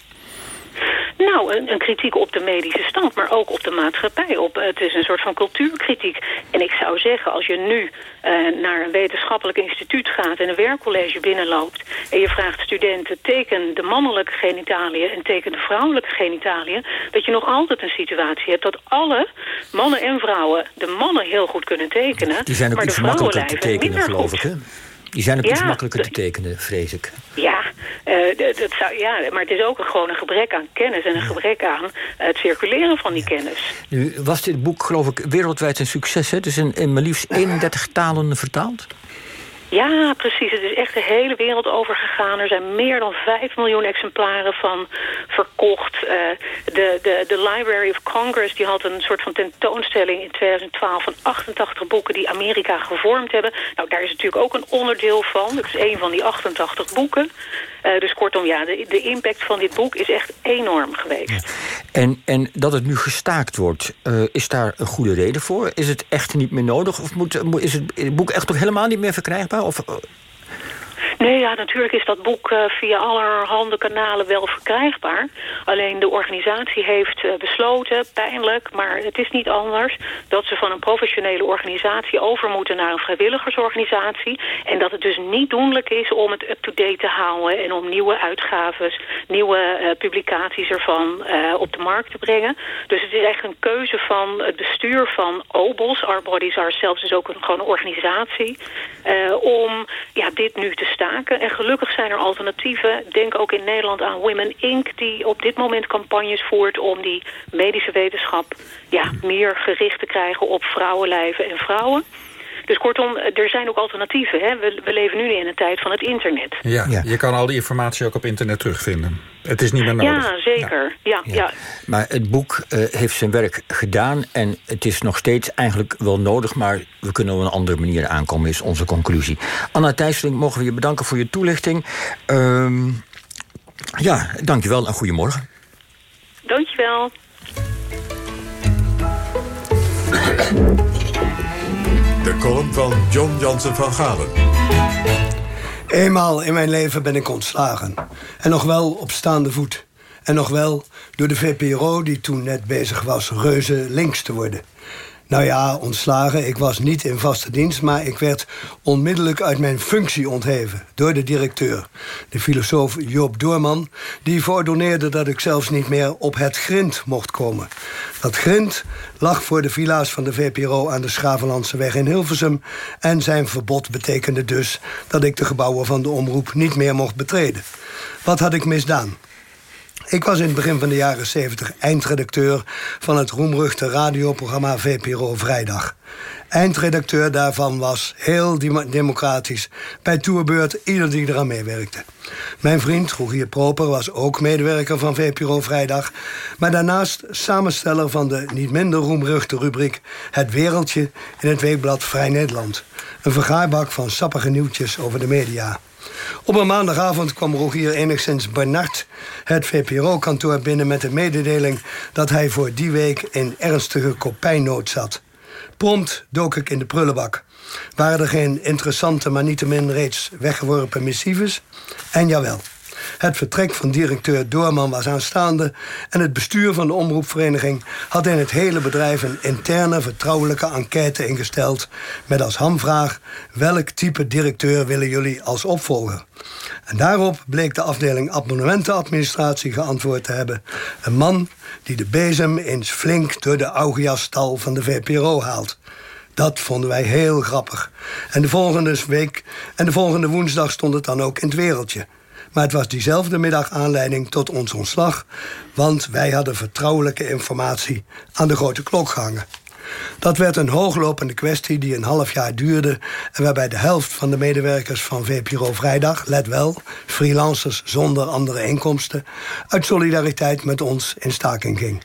Nou, een, een, kritiek op de medische stand, maar ook op de maatschappij. Op, het is een soort van cultuurkritiek. En ik zou zeggen, als je nu uh, naar een wetenschappelijk instituut gaat... en een werkcollege binnenloopt... en je vraagt studenten, teken de mannelijke genitaliën... en teken de vrouwelijke genitaliën... dat je nog altijd een situatie hebt dat alle mannen en vrouwen... de mannen heel goed kunnen tekenen, Die zijn ook maar de tekenen, geloof goed. ik, hè? Die zijn ook Ja, iets makkelijker te tekenen, vrees ik. Ja, eh, dat zou, ja, maar het is ook een, gewoon een gebrek aan kennis... en een gebrek aan het circuleren van die kennis. Nu was dit boek, geloof ik, wereldwijd een succes. Hè? Het is in, in maar liefst (laughs) 31 talen vertaald. Ja, precies. Het is echt de hele wereld overgegaan. Er zijn meer dan 5 miljoen exemplaren van verkocht. Eh, de, de, de Library of Congress die had een soort van tentoonstelling in 2012... van 88 boeken die Amerika gevormd hebben. Nou, daar is natuurlijk ook een onderdeel van. Het is een van die 88 boeken. Eh, dus kortom, ja, de, de impact van dit boek is echt enorm geweest. En, en dat het nu gestaakt wordt, eh, is daar een goede reden voor? Is het echt niet meer nodig? Of moet, is het boek echt ook helemaal niet meer verkrijgbaar? Of, eh, Nee, ja, natuurlijk is dat boek uh, via allerhande kanalen wel verkrijgbaar. Alleen de organisatie heeft uh, besloten, pijnlijk, maar het is niet anders... dat ze van een professionele organisatie over moeten naar een vrijwilligersorganisatie. En dat het dus niet doenlijk is om het up-to-date te houden... en om nieuwe uitgaves, nieuwe uh, publicaties ervan op de markt te brengen. Dus het is echt een keuze van het bestuur van OBOS. Our Bodies Ourselves is ook een, gewoon een organisatie... om ja, dit nu te En gelukkig zijn er alternatieven. Denk ook in Nederland aan Women Inc. die op dit moment campagnes voert om die medische wetenschap ja, meer gericht te krijgen op vrouwenlijven en vrouwen. Dus kortom, er zijn ook alternatieven. Hè? We, we, leven nu in een tijd van het internet. Ja, ja, je kan al die informatie ook op internet terugvinden. Het is niet meer nodig. Ja, zeker. Ja. Ja, ja. Maar het boek uh, heeft zijn werk gedaan... en het is nog steeds eigenlijk wel nodig... maar we kunnen op een andere manier aankomen, is onze conclusie. Anna Thijsseling, mogen we je bedanken voor je toelichting. Uh, ja, dankjewel en goedemorgen. Dankjewel. De column van John Jansen van Galen. Eenmaal in mijn leven ben ik ontslagen. En nog wel op staande voet. En nog wel door de VPRO die toen net bezig was reuze links te worden. Nou ja, ontslagen. Ik was niet in vaste dienst, maar ik werd onmiddellijk uit mijn functie ontheven door de directeur, de filosoof Joop Doorman, die verordoneerde dat ik zelfs niet meer op het grind mocht komen. Dat grind lag voor de villa's van de VPRO aan de Schavenlandse weg in Hilversum en zijn verbod betekende dus dat ik de gebouwen van de omroep niet meer mocht betreden. Wat had ik misdaan? Ik was in het begin van de jaren 70 eindredacteur van het roemruchte radioprogramma VPRO Vrijdag. Eindredacteur daarvan was heel democratisch. Bij toerbeurt ieder die eraan meewerkte. Mijn vriend Rogier Proper was ook medewerker van VPRO Vrijdag... maar daarnaast samensteller van de niet minder roemruchte rubriek... Het Wereldje in het weekblad Vrij Nederland. Een vergaarbak van sappige nieuwtjes over de media. Op een maandagavond kwam Rogier enigszins benard het VPRO-kantoor binnen met de mededeling dat hij voor die week in ernstige kopijnood zat. Prompt dook ik in de prullenbak. Waren er geen interessante, maar niettemin reeds weggeworpen missives? En jawel. Het vertrek van directeur Doorman was aanstaande... en het bestuur van de omroepvereniging had in het hele bedrijf... een interne vertrouwelijke enquête ingesteld... met als hamvraag welk type directeur willen jullie als opvolger? En daarop bleek de afdeling abonnementenadministratie geantwoord te hebben. Een man die de bezem eens flink door de augejastal van de VPRO haalt. Dat vonden wij heel grappig. En de volgende week en de volgende woensdag stond het dan ook in het wereldje. Maar het was diezelfde middag aanleiding tot ons ontslag... want wij hadden vertrouwelijke informatie aan de grote klok gehangen. Dat werd een hooglopende kwestie die een half jaar duurde... en waarbij de helft van de medewerkers van VPRO Vrijdag... let wel, freelancers zonder andere inkomsten... uit solidariteit met ons in staking ging.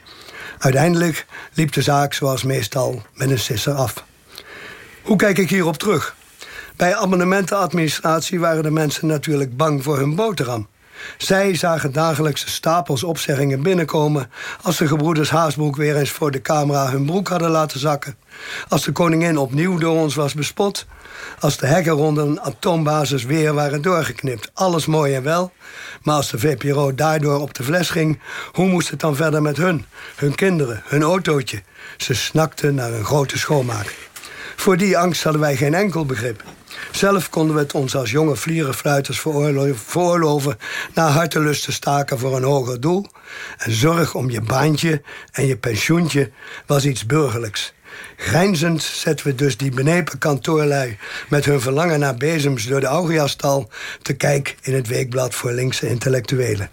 Uiteindelijk liep de zaak zoals meestal met een sisser af. Hoe kijk ik hierop terug? Bij abonnementenadministratie waren de mensen natuurlijk bang voor hun boterham. Zij zagen dagelijks stapels opzeggingen binnenkomen... als de gebroeders Haasbroek weer eens voor de camera hun broek hadden laten zakken. Als de koningin opnieuw door ons was bespot. Als de hekken rond een atoombasis weer waren doorgeknipt. Alles mooi en wel. Maar als de VPRO daardoor op de fles ging... hoe moest het dan verder met hun? Hun kinderen, hun autootje. Ze snakten naar een grote schoonmaak. Voor die angst hadden wij geen enkel begrip. Zelf konden we het ons als jonge vlierenfluiters veroorloven... naar hartelust te staken voor een hoger doel. En zorg om je baantje en je pensioentje was iets burgerlijks. Grijnzend zetten we dus die benepen kantoorlui... met hun verlangen naar bezems door de Augiastal... te kijk in het weekblad voor linkse intellectuelen.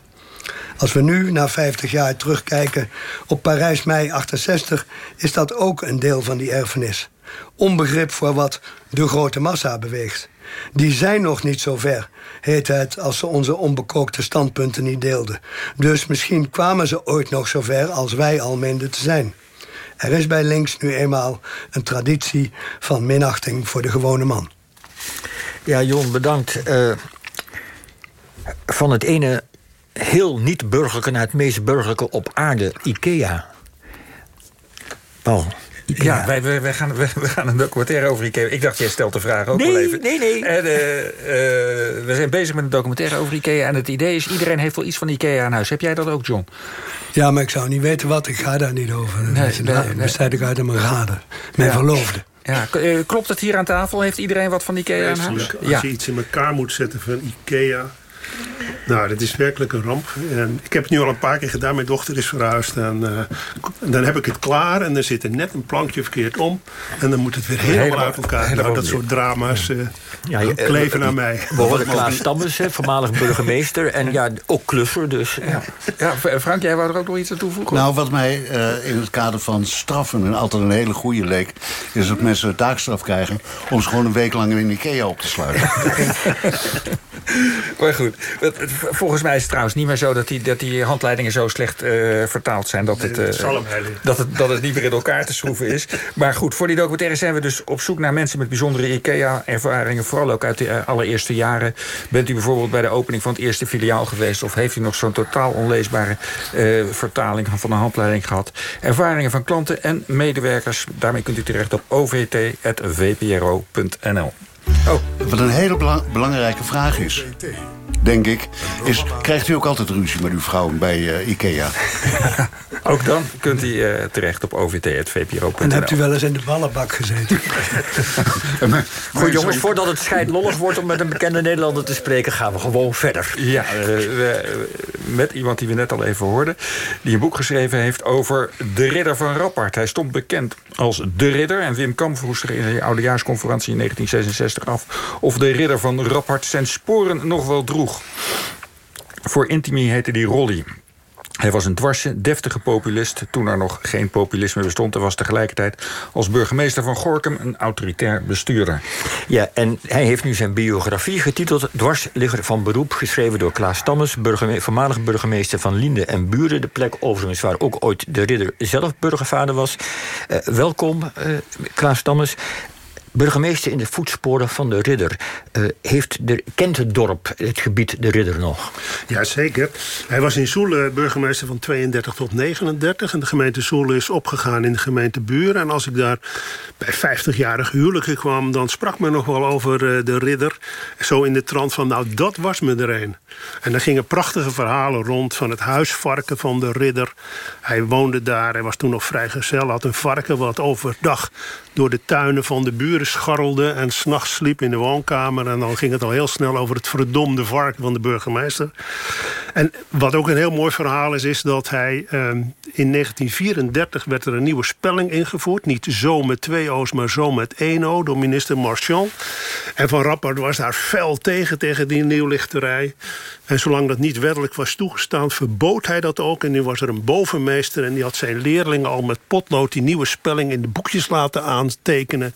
Als we nu, na 50 jaar, terugkijken op Parijs mei 68... is dat ook een deel van die erfenis onbegrip voor wat de grote massa beweegt. Die zijn nog niet zo ver, heet het, als ze onze onbekookte standpunten niet deelden. Dus misschien kwamen ze ooit nog zo ver als wij al meenden te zijn. Er is bij links nu eenmaal een traditie van minachting voor de gewone man. Ja, Jon, bedankt. Uh, van het ene heel niet-burgerlijke naar het meest burgerlijke op aarde, IKEA. Paul. Ja, wij, wij, wij gaan, wij, we gaan een documentaire over Ikea. Ik dacht, jij stelt de vraag ook Nee, wel even. nee, nee. En, eh, eh, we zijn bezig met een documentaire over Ikea. En het idee is, iedereen heeft wel iets van Ikea aan huis. Heb jij dat ook, John? Ja, maar ik zou niet weten wat. Ik ga daar niet over. Nee, Nee, nee, nee, ik uit mijn raden. Mijn Ja. verloofde. Ja, eh, klopt het hier aan tafel? Heeft iedereen wat van Ikea aan huis? Als je iets in elkaar moet zetten van Ikea. Nou, dat is werkelijk een ramp. En ik heb het nu al een paar keer gedaan. Mijn dochter is verhuisd. En, eh, dan heb ik het klaar. En dan zit er net een plankje verkeerd om. En dan moet het weer helemaal, Helemaal- uit elkaar. helemaal Nou, dat weer. soort drama's eh, Ja, je- kleven eh, aan mij. We horen Klaas Stammers, hè, voormalig burgemeester. En ja, ook klusser, dus... Ja. Ja, Frank, jij wou er ook nog iets aan toevoegen? Nou, wat mij eh, in het kader van straffen een altijd een hele goede leek... is dat mensen taakstraf krijgen om ze gewoon een week lang in Ikea op te sluiten. (laughs) Maar goed, volgens mij is het trouwens niet meer zo... dat die, dat die handleidingen zo slecht eh, vertaald zijn... Dat het, dat eh, dat, het, dat het niet meer in elkaar te schroeven is. Maar goed, voor die documentaire zijn we dus op zoek naar mensen... met bijzondere IKEA-ervaringen, vooral ook uit de eh, allereerste jaren. Bent u bijvoorbeeld bij de opening van het eerste filiaal geweest... of heeft u nog zo'n totaal onleesbare eh, vertaling van een handleiding gehad? Ervaringen van klanten en medewerkers, daarmee kunt u terecht op ovt.vpro.nl. Oh. Wat een hele belang- belangrijke vraag is, denk ik... is krijgt u ook altijd ruzie met uw vrouw bij eh, Ikea? (laughs) Ook dan kunt u eh, terecht op ovt.vpro.nl. En hebt u wel eens in de ballenbak gezeten? (laughs) Goed jongens, voordat het scheidlollig wordt om met een bekende Nederlander te spreken... gaan we gewoon verder. Ja, eh, we- met iemand die we net al even hoorden... die een boek geschreven heeft over de ridder van Rappard. Hij stond bekend als de ridder... en Wim Kam vroeg zich in de oudejaarsconferentie in 1966 af... of de ridder van Rappard zijn sporen nog wel droeg. Voor Intimi heette die Rolly. Hij was een dwarse, deftige populist toen er nog geen populisme bestond... en was tegelijkertijd als burgemeester van Gorkum een autoritair bestuurder. Ja, en hij heeft nu zijn biografie getiteld... Dwarsligger van beroep, geschreven door Klaas burgeme- voormalig burgemeester van Linde en Buren. De plek overigens waar ook ooit de ridder zelf burgervader was. Eh, welkom, eh, Klaas Stammers. Burgemeester in de voetsporen van de ridder. Eh, heeft de, kent het dorp, het gebied, de ridder nog? Jazeker. Hij was in Zoelen burgemeester van 32 tot 39. En de gemeente Zoelen is opgegaan in de gemeente Buren. En als ik daar bij 50-jarige huwelijken kwam... dan sprak men nog wel over eh, de ridder. Zo in de trant van, nou, dat was me er een. En er gingen prachtige verhalen rond van het huisvarken van de ridder. Hij woonde daar, hij was toen nog vrijgezel. Had een varken wat overdag door de tuinen van de buren scharrelde... en s'nachts sliep in de woonkamer. En dan ging het al heel snel over het verdomde varken van de burgemeester. En wat ook een heel mooi verhaal is... is dat hij ehm, in 1934 werd er een nieuwe spelling ingevoerd. Niet zo met twee O's, maar zo met één O... door minister Marchand. En Van Rappard was daar fel tegen, tegen die nieuwlichterij. En zolang dat niet wettelijk was toegestaan, verbood hij dat ook. En nu was er een bovenmeester en die had zijn leerlingen al met potlood... die nieuwe spelling in de boekjes laten aantekenen.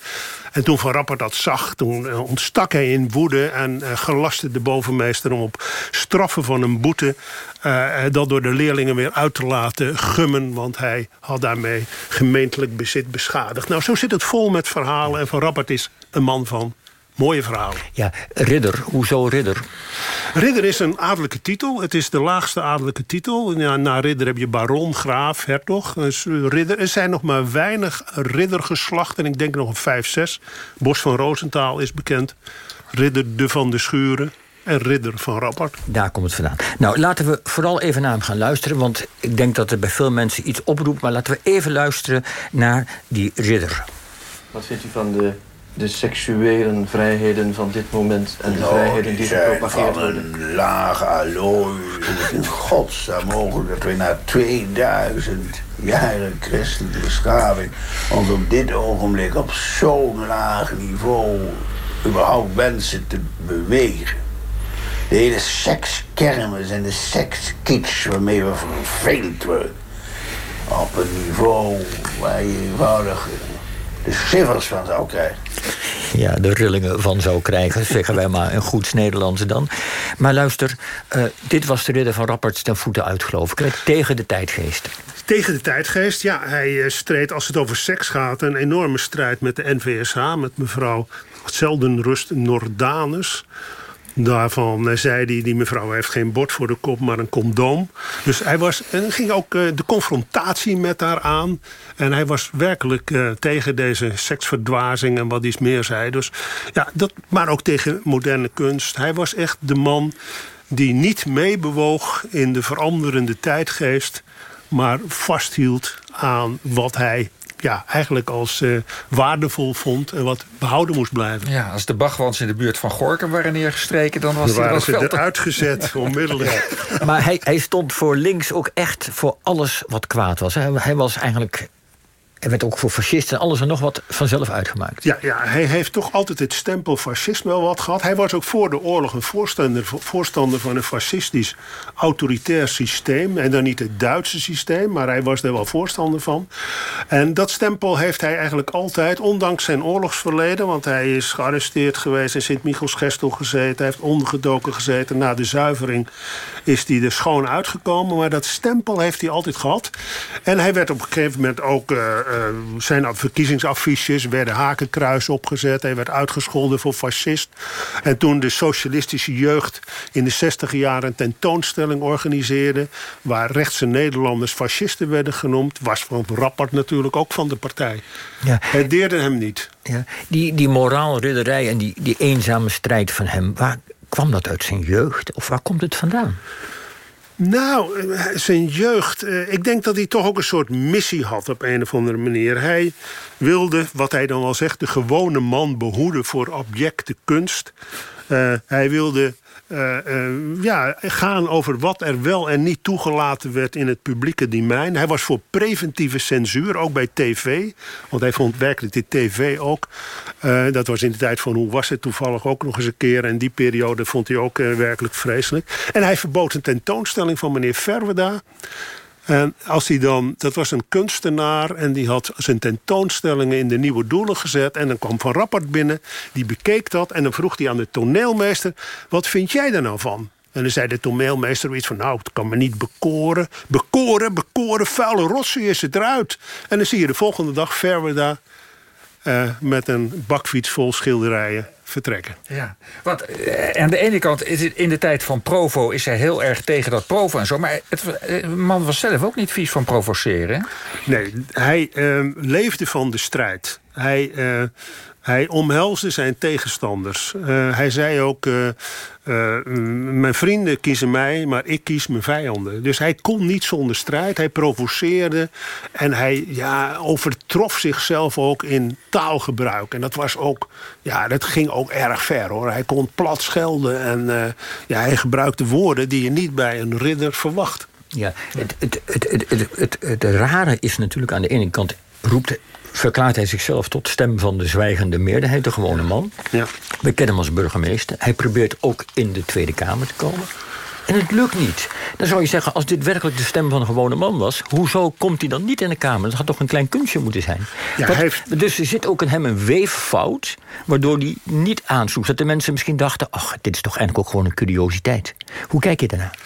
En toen Van Rappert dat zag, toen eh, ontstak hij in woede... en eh, gelastte de bovenmeester om op straffen van een boete... eh, dat door de leerlingen weer uit te laten gummen... want hij had daarmee gemeentelijk bezit beschadigd. Nou, zo zit het vol met verhalen. En Van Rappert is een man van mooie verhalen. Ja, ridder. Hoezo ridder? Ridder is een adellijke titel. Het is de laagste adellijke titel. Ja, na ridder heb je baron, graaf, hertog. Dus eh, ridder. Er zijn nog maar weinig riddergeslachten. Ik denk nog een vijf, zes. Bos van Roosentaal is bekend. Ridder de van de Schuren. En ridder van Rappert. Daar komt het vandaan. Nou, laten we vooral even naar hem gaan luisteren. Want ik denk dat het bij veel mensen iets oproept. Maar laten we even luisteren naar die ridder. Wat vindt u van de, de seksuele vrijheden van dit moment en de vrijheden die gepropageerd van worden? een laag allooi. In godsnaam mogelijk dat we na 2000 jaren christelijke beschaving ons op dit ogenblik op zo'n laag niveau überhaupt wensen te bewegen? De hele sekskermis en de sekskitsch waarmee we verveeld worden. Op een niveau waar je eenvoudig de shivers van zou krijgen. Ja, de rillingen van zou krijgen, zeggen wij maar in goeds Nederlands dan. Maar luister, eh, dit was de ridder van Rapperts ten voeten uit, geloof ik. Tegen de tijdgeest. Tegen de tijdgeest, ja. Hij eh, streed, als het over seks gaat, een enorme strijd met de NVSH. Met mevrouw Zeldenrust Nordanus. Daarvan eh, zei hij, die mevrouw heeft geen bord voor de kop, maar een condoom. Dus hij was, en ging ook eh, de confrontatie met haar aan. En hij was werkelijk uh, tegen deze seksverdwazing en wat iets meer zei. Dus, ja, dat, maar ook tegen moderne kunst. Hij was echt de man die niet meebewoog in de veranderende tijdgeest... maar vasthield aan wat hij ja, eigenlijk als uh, waardevol vond en wat behouden moest blijven. Ja, als de Bachwans in de buurt van Gorkum waren neergestreken... dan was dan waren ze eruit gezet, (laughs) onmiddellijk. Maar hij, hij stond voor links ook echt voor alles wat kwaad was. Hij, hij was eigenlijk er werd ook voor fascisten alles en nog wat vanzelf uitgemaakt. Ja, ja, hij heeft toch altijd het stempel fascisme wel wat gehad. Hij was ook voor de oorlog een voorstander, voorstander van een fascistisch autoritair systeem. En dan niet het Duitse systeem, maar hij was er wel voorstander van. En dat stempel heeft hij eigenlijk altijd, ondanks zijn oorlogsverleden... want hij is gearresteerd geweest in Sint-Michels-Gestel gezeten... hij heeft ondergedoken gezeten. Na de zuivering is hij er schoon uitgekomen. Maar dat stempel heeft hij altijd gehad. En hij werd op een gegeven moment ook... Uh, zijn verkiezingsaffiches werden hakenkruis opgezet. Hij werd uitgescholden voor fascist. En toen de socialistische jeugd in de 60 jaren een tentoonstelling organiseerde... waar rechtse Nederlanders fascisten werden genoemd... was van Rappert natuurlijk ook van de partij. Ja. Het deerde hem niet. Ja. Die, die moraalridderij en die, die eenzame strijd van hem... waar kwam dat uit zijn jeugd of waar komt het vandaan? Nou, zijn jeugd. Eh, ik denk dat hij toch ook een soort missie had op een of andere manier. Hij wilde, wat hij dan wel zegt, de gewone man behoeden voor objecte kunst. Uh, hij wilde uh, uh, ja, gaan over wat er wel en niet toegelaten werd in het publieke domein. Hij was voor preventieve censuur, ook bij tv. Want hij vond werkelijk de tv ook. Uh, dat was in de tijd van Hoe was het toevallig ook nog eens een keer. En die periode vond hij ook werkelijk vreselijk. En hij verbood een tentoonstelling van meneer Verweda. En als hij dan, dat was een kunstenaar en die had zijn tentoonstellingen in de nieuwe doelen gezet. En dan kwam Van Rappert binnen, die bekeek dat en dan vroeg hij aan de toneelmeester: wat vind jij daar nou van? En dan zei de toneelmeester iets van, nou, het kan me niet bekoren. Bekoren, bekoren, vuile rotzooi is het eruit. En dan zie je de volgende dag Verweda uh, met een bakfiets vol schilderijen vertrekken. Ja, want uh, aan de ene kant is het in de tijd van Provo is hij heel erg tegen dat Provo en zo. Maar het, de man was zelf ook niet vies van provoceren. Nee, hij uh, leefde van de strijd. Hij uh, hij omhelsde zijn tegenstanders. Uh, hij zei ook, uh, uh, mijn vrienden kiezen mij, maar ik kies mijn vijanden. Dus hij kon niet zonder strijd. Hij provoceerde en hij ja, overtrof zichzelf ook in taalgebruik. En dat was ook, ja, dat ging ook erg ver hoor. Hij kon plat schelden en ja, hij gebruikte woorden die je niet bij een ridder verwacht. Ja, het, het, het, het, het, het rare is natuurlijk aan de ene kant roept verklaart hij zichzelf tot stem van de zwijgende meerderheid, de gewone man. Ja. We kennen hem als burgemeester. Hij probeert ook in de Tweede Kamer te komen. En het lukt niet. Dan zou je zeggen, als dit werkelijk de stem van een gewone man was... hoezo komt hij dan niet in de Kamer? Dat had toch een klein kunstje moeten zijn? Ja, heeft... Dus er zit ook in hem een weeffout... waardoor hij niet aanzoekt. Dat de mensen misschien dachten... ach, dit is toch eigenlijk ook gewoon een curiositeit. Hoe kijk je daarnaar?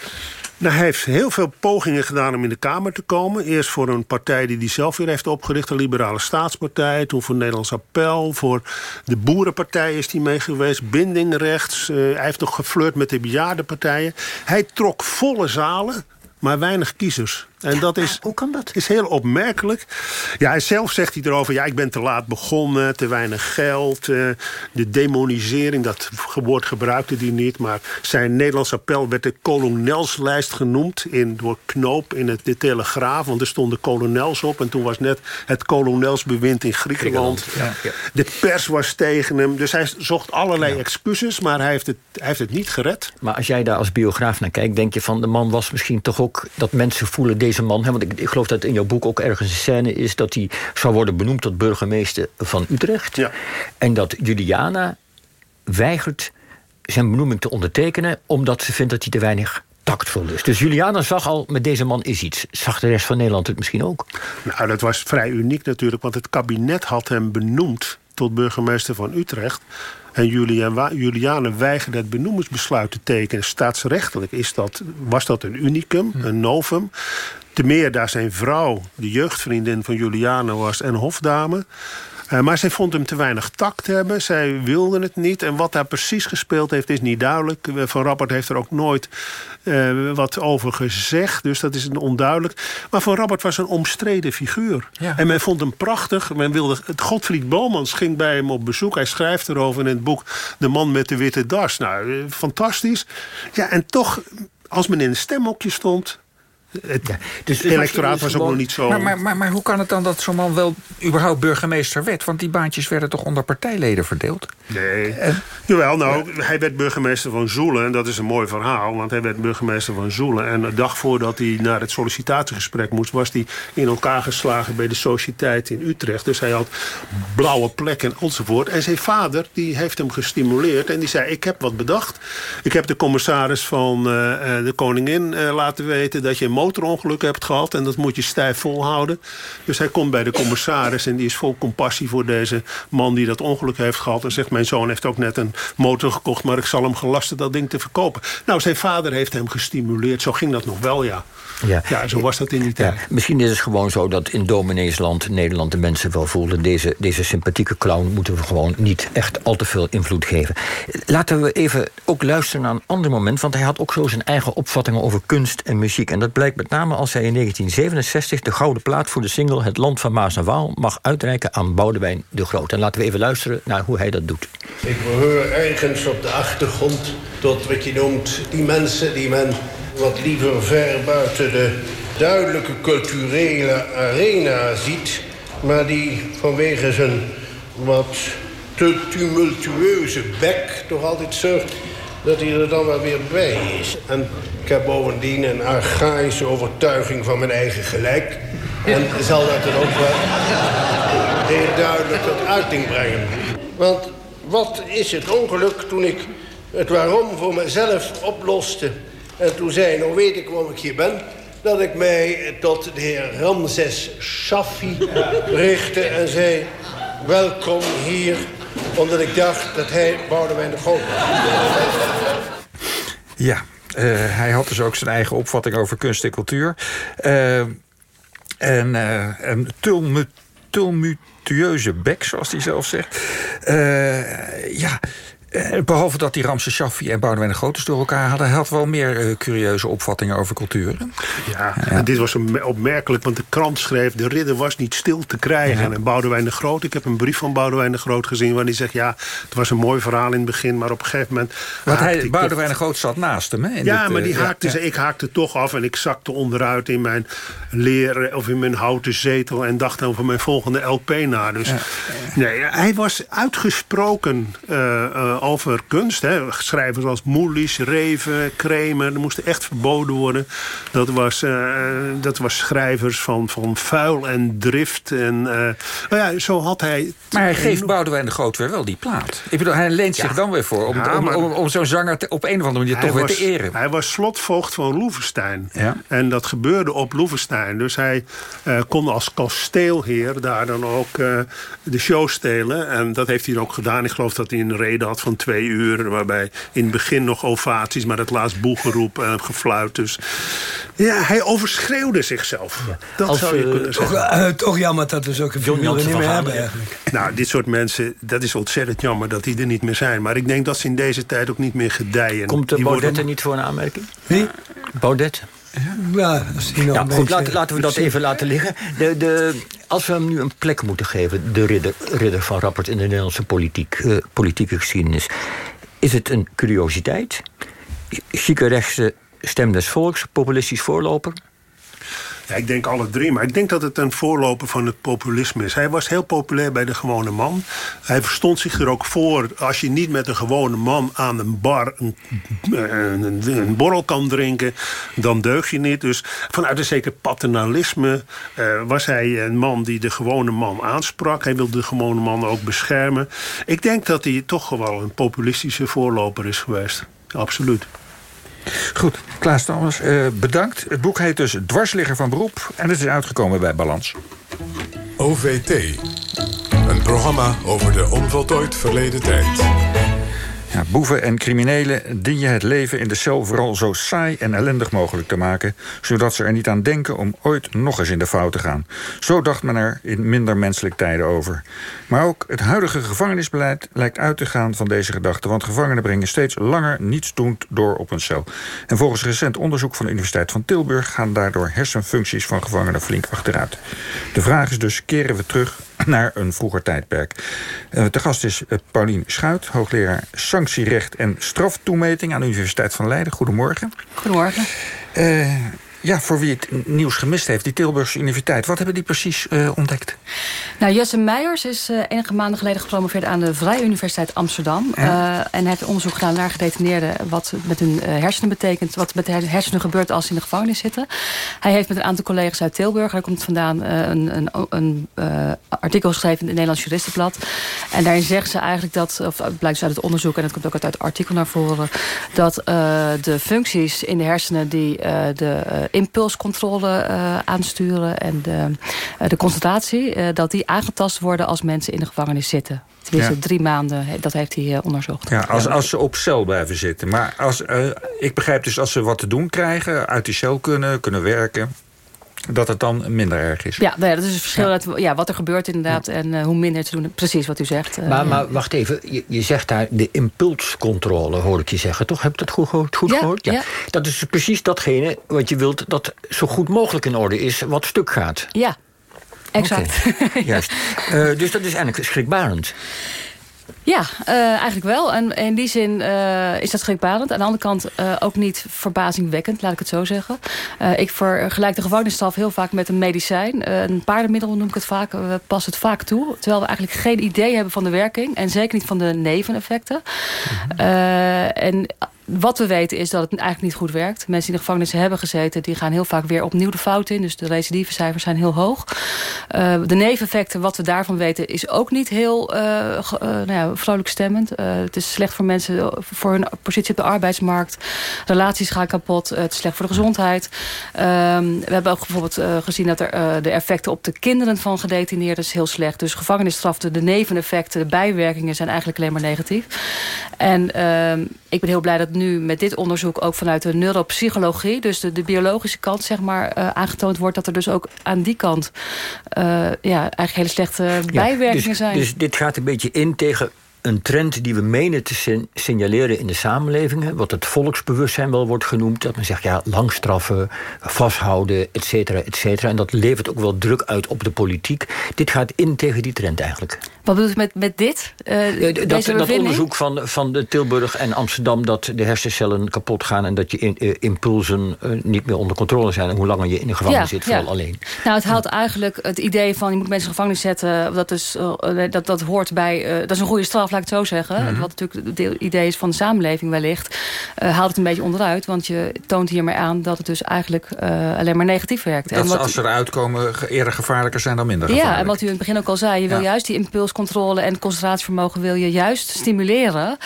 Nou, hij heeft heel veel pogingen gedaan om in de Kamer te komen. Eerst voor een partij die hij zelf weer heeft opgericht, de Liberale Staatspartij. Toen voor Nederlands Appel. Voor de Boerenpartij is hij mee geweest. Bindingrechts. Uh, hij heeft nog geflirt met de bejaardenpartijen. Hij trok volle zalen, maar weinig kiezers. En dat is, hoe kan dat? is heel opmerkelijk. Ja, en zelf zegt hij erover... ja, ik ben te laat begonnen, te weinig geld. Uh, de demonisering, dat woord gebruikte hij niet... maar zijn Nederlands appel werd de kolonelslijst genoemd... In, door Knoop in het, de Telegraaf, want er stonden kolonels op... en toen was net het kolonelsbewind in Griekenland. Ja, ja. De pers was tegen hem, dus hij zocht allerlei ja. excuses... maar hij heeft, het, hij heeft het niet gered. Maar als jij daar als biograaf naar kijkt... denk je van, de man was misschien toch ook... dat mensen voelen deze man, hè, want ik, ik, geloof dat in jouw boek ook ergens een scène is... dat hij zou worden benoemd tot burgemeester van Utrecht. Ja. En dat Juliana weigert zijn benoeming te ondertekenen... omdat ze vindt dat hij te weinig tactvol is. Dus Juliana zag al, met deze man is iets. Zag de rest van Nederland het misschien ook? Nou, dat was vrij uniek natuurlijk, want het kabinet had hem benoemd... tot burgemeester van Utrecht... En Juliane weigerde het benoemingsbesluit te tekenen. Staatsrechtelijk is dat, was dat een unicum, een novum. Te meer daar zijn vrouw, de jeugdvriendin van Juliane was en hofdame. Uh, maar zij vond hem te weinig tact hebben. Zij wilde het niet. En wat daar precies gespeeld heeft, is niet duidelijk. Van Rappert heeft er ook nooit uh, wat over gezegd. Dus dat is onduidelijk. Maar Van Rappert was een omstreden figuur. Ja. En men vond hem prachtig. Men wilde, Godfried Bomans ging bij hem op bezoek. Hij schrijft erover in het boek De man met de witte das. Nou, fantastisch. Ja, en toch, als men in een stemhokje stond het ja, dus electoraat was, ook nog niet zo... Maar, maar, maar, maar, hoe kan het dan dat zo'n man wel überhaupt burgemeester werd? Want die baantjes werden toch onder partijleden verdeeld? Nee. En, Jawel, nou, hij werd burgemeester van Zoelen. En dat is een mooi verhaal, want hij werd burgemeester van Zoelen. En de dag voordat hij naar het sollicitatiegesprek moest... was hij in elkaar geslagen bij de Sociëteit in Utrecht. Dus hij had blauwe plekken enzovoort. En zijn vader, die heeft hem gestimuleerd. En die zei, ik heb wat bedacht. Ik heb de commissaris van uh, de Koningin laten weten... dat je motorongeluk hebt gehad. En dat moet je stijf volhouden. Dus hij komt bij de commissaris en die is vol compassie voor deze man die dat ongeluk heeft gehad. En zegt, mijn zoon heeft ook net een motor gekocht, maar ik zal hem gelasten dat ding te verkopen. Nou, zijn vader heeft hem gestimuleerd. Zo ging dat nog wel, ja. Ja, ja zo was dat in die tijd. Ja, misschien is het gewoon zo dat in domineesland Nederland de mensen wel voelden... Deze, deze sympathieke clown moeten we gewoon niet echt al te veel invloed geven. Laten we even ook luisteren naar een ander moment... want hij had ook zo zijn eigen opvattingen over kunst en muziek. En dat blijkt met name als hij in 1967 de gouden plaat voor de single... Het Land van Maas en Waal mag uitreiken aan Boudewijn de Groot. En laten we even luisteren naar hoe hij dat doet. Ik behoor ergens op de achtergrond tot wat je noemt... die mensen die men wat liever ver buiten de duidelijke culturele arena ziet... maar die vanwege zijn wat te tumultueuze bek toch altijd zorgt dat hij er dan wel weer bij is. En ik heb bovendien een archaïsche overtuiging van mijn eigen gelijk. En zal dat er ook wel heel duidelijk tot uiting brengen. Want wat is het ongeluk toen ik het waarom voor mezelf oploste... en toen zei, nou weet ik waarom ik hier ben... dat ik mij tot de heer Ramses Shaffi richtte en zei... welkom hier, omdat ik dacht dat hij Boudewijn de Groot. Ja, uh, hij had dus ook zijn eigen opvatting over kunst en cultuur. Uh, en uh, een tumultueuze bek, zoals hij zelf zegt. ja, eh, behalve dat die Ramse Shaffi en Boudewijn de Groot door elkaar hadden... had wel meer uh, curieuze opvattingen over culturen. Ja, En dit was opmerkelijk, want de krant schreef... de ridder was niet stil te krijgen. En Boudewijn de Groot, ik heb een brief van Boudewijn de Groot gezien... waarin hij zegt, ja, het was een mooi verhaal in het begin... maar op een gegeven moment... Want hij, Boudewijn de Groot zat naast hem, hè? Ja, maar die uh, haakte ze, ik haakte toch af... en ik zakte onderuit in mijn leren of in mijn houten zetel... en dacht over mijn volgende LP na. Dus nee, hij was uitgesproken over kunst. Hè. Schrijvers als Moelis, Reven, Kremer. Dat moesten echt verboden worden. Dat was, uh, dat was schrijvers van, van vuil en drift. En, uh, nou ja, zo had hij... Maar hij geeft Boudewijn de Groot weer wel die plaat. Ik bedoel, hij leent zich dan weer voor... om, om, om, om zo'n zanger op een of andere manier toch weer te eren. Hij was slotvoogd van Loevestein. Ja. En dat gebeurde op Loevestein. Dus hij uh, kon als kasteelheer daar dan ook de show stelen. En dat heeft hij ook gedaan. Ik geloof dat hij een reden had van twee uur. Waarbij in het begin nog ovaties, maar het laatst boegeroep en gefluit. Dus ja, hij overschreeuwde zichzelf. Dat Als, zou je kunnen zeggen. Toch, uh, toch jammer dat we zulke figuren niet meer hebben eigenlijk. Nou, dit soort mensen, dat is ontzettend jammer dat die er niet meer zijn. Maar ik denk dat ze in deze tijd ook niet meer gedijen. Komt de Baudet er niet voor een aanmerking? Wie? Baudet. Ja, ja goed, laten, laten we dat even laten liggen. De, de, als we hem nu een plek moeten geven, de ridder, ridder van Rappert in de Nederlandse politiek, uh, politieke geschiedenis, is het een curiositeit? Chique rechtse stem des volks, populistisch voorloper? Ja, ik denk alle drie. Maar ik denk dat het een voorloper van het populisme is. Hij was heel populair bij de gewone man. Hij verstond zich er ook voor... als je niet met een gewone man aan een bar een, een, een borrel kan drinken... dan deug je niet. Dus vanuit een zeker paternalisme uh, was hij een man die de gewone man aansprak. Hij wilde de gewone man ook beschermen. Ik denk dat hij toch wel een populistische voorloper is geweest. Absoluut. Goed, Klaas Thomas, uh, bedankt. Het boek heet dus Dwarsligger van Beroep... en het is uitgekomen bij Balans. OVT. Een programma over de onvoltooid verleden tijd. Boeven en criminelen dien je het leven in de cel vooral zo saai en ellendig mogelijk te maken, zodat ze er niet aan denken om ooit nog eens in de fout te gaan. Zo dacht men er in minder menselijk tijden over. Maar ook het huidige gevangenisbeleid lijkt uit te gaan van deze gedachte, want gevangenen brengen steeds langer nietsdoend door op een cel. En volgens recent onderzoek van de Universiteit van Tilburg gaan daardoor hersenfuncties van gevangenen flink achteruit. De vraag is dus: keren we terug (laughs) naar een vroeger tijdperk? Uh, te gast is uh, Paulien Schuit, hoogleraar sanctierecht en straftoemeting aan de Universiteit van Leiden. Goedemorgen. Goedemorgen. Ja, voor wie het nieuws gemist heeft, die Tilburgse Universiteit. Wat hebben die precies uh, ontdekt? Nou, Jesse Meijers is uh, enige maanden geleden gepromoveerd aan de Vrije Universiteit Amsterdam. Ja. Uh, en heeft onderzoek gedaan naar gedetineerden. Wat met hun hersenen betekent. Wat met de hersenen gebeurt als ze in de gevangenis zitten. Hij heeft met een aantal collega's uit Tilburg. Daar komt vandaan een, een, een artikel geschreven in het Nederlands Juristenblad. En daarin zeggen ze eigenlijk dat, of het blijkt dus uit het onderzoek. En dat komt ook uit het artikel naar voren. Dat de functies in de hersenen die de impulscontrole uh, aansturen en de, uh, de concentratie, dat die aangetast worden als mensen in de gevangenis zitten. Tenminste, ja. drie maanden, dat heeft hij onderzocht. Ja, als, als ze op cel blijven zitten. Maar als, ik begrijp dus als ze wat te doen krijgen, uit die cel kunnen, kunnen werken dat het dan minder erg is. Ja, nou ja dat is het verschil ja. uit ja, wat er gebeurt inderdaad... Ja. en uh, hoe minder te doen. Precies wat u zegt. Uh, maar, maar wacht even, je, je, zegt daar de impulscontrole, hoor ik je zeggen. Toch? Heb je dat goed, gehoord? Goed gehoord? Ja. Dat is precies datgene wat je wilt... dat zo goed mogelijk in orde is wat stuk gaat. Ja, exact. Okay. Juist. uh, (laughs) dus dat is eigenlijk schrikbarend. Ja, uh, eigenlijk wel. En in die zin uh, is dat schrikbarend. Aan de andere kant uh, ook niet verbazingwekkend, laat ik het zo zeggen. ik vergelijk de gevangenisstraf heel vaak met een medicijn. een paardenmiddel noem ik het vaak. We passen het vaak toe. Terwijl we eigenlijk geen idee hebben van de werking. En zeker niet van de neveneffecten. -hmm. en wat we weten is dat het eigenlijk niet goed werkt. Mensen die in de gevangenis hebben gezeten... die gaan heel vaak weer opnieuw de fout in. Dus de recidivecijfers zijn heel hoog. Uh, de neveneffecten, wat we daarvan weten... is ook niet heel uh, nou ja, vrolijk stemmend. het is slecht voor mensen voor hun positie op de arbeidsmarkt. Relaties gaan kapot. het is slecht voor de gezondheid. Ehm, we hebben ook bijvoorbeeld gezien dat er, de effecten op de kinderen van gedetineerden... is heel slecht. Dus gevangenisstraf, de neveneffecten, de bijwerkingen... zijn eigenlijk alleen maar negatief. En ehm, ik ben heel blij dat nu met dit onderzoek ook vanuit de neuropsychologie... dus de, de biologische kant zeg maar, uh, aangetoond wordt... dat er dus ook aan die kant uh, ja, eigenlijk hele slechte bijwerkingen ja, dus, zijn. Dus dit gaat een beetje in tegen een trend die we menen te signaleren in de samenleving. Wat het volksbewustzijn wel wordt genoemd. Dat men zegt, ja, langstraffen, vasthouden, et cetera, et cetera. En dat levert ook wel druk uit op de politiek. Dit gaat in tegen die trend eigenlijk. Wat bedoelt u met, met dit? Uh, dat, dat onderzoek van, van de Tilburg en Amsterdam... dat de hersencellen kapot gaan en dat je in, uh, impulsen uh, niet meer onder controle zijn... en hoe langer je in de gevangenis ja, zit, vooral ja. alleen. Nou, het haalt eigenlijk het idee van... je moet mensen in de gevangenis zetten, dat, is, dat, dat hoort bij... dat is een goede straf, laat ik het zo zeggen. Mm -hmm. Wat natuurlijk het idee is van de samenleving wellicht... haalt het een beetje onderuit, want je toont hiermee aan... dat het dus eigenlijk alleen maar negatief werkt. Dat en wat, als ze eruit komen eerder gevaarlijker zijn dan minder gevaarlijk. Ja, en wat u in het begin ook al zei... je wil juist die impuls controle en concentratievermogen wil je juist stimuleren.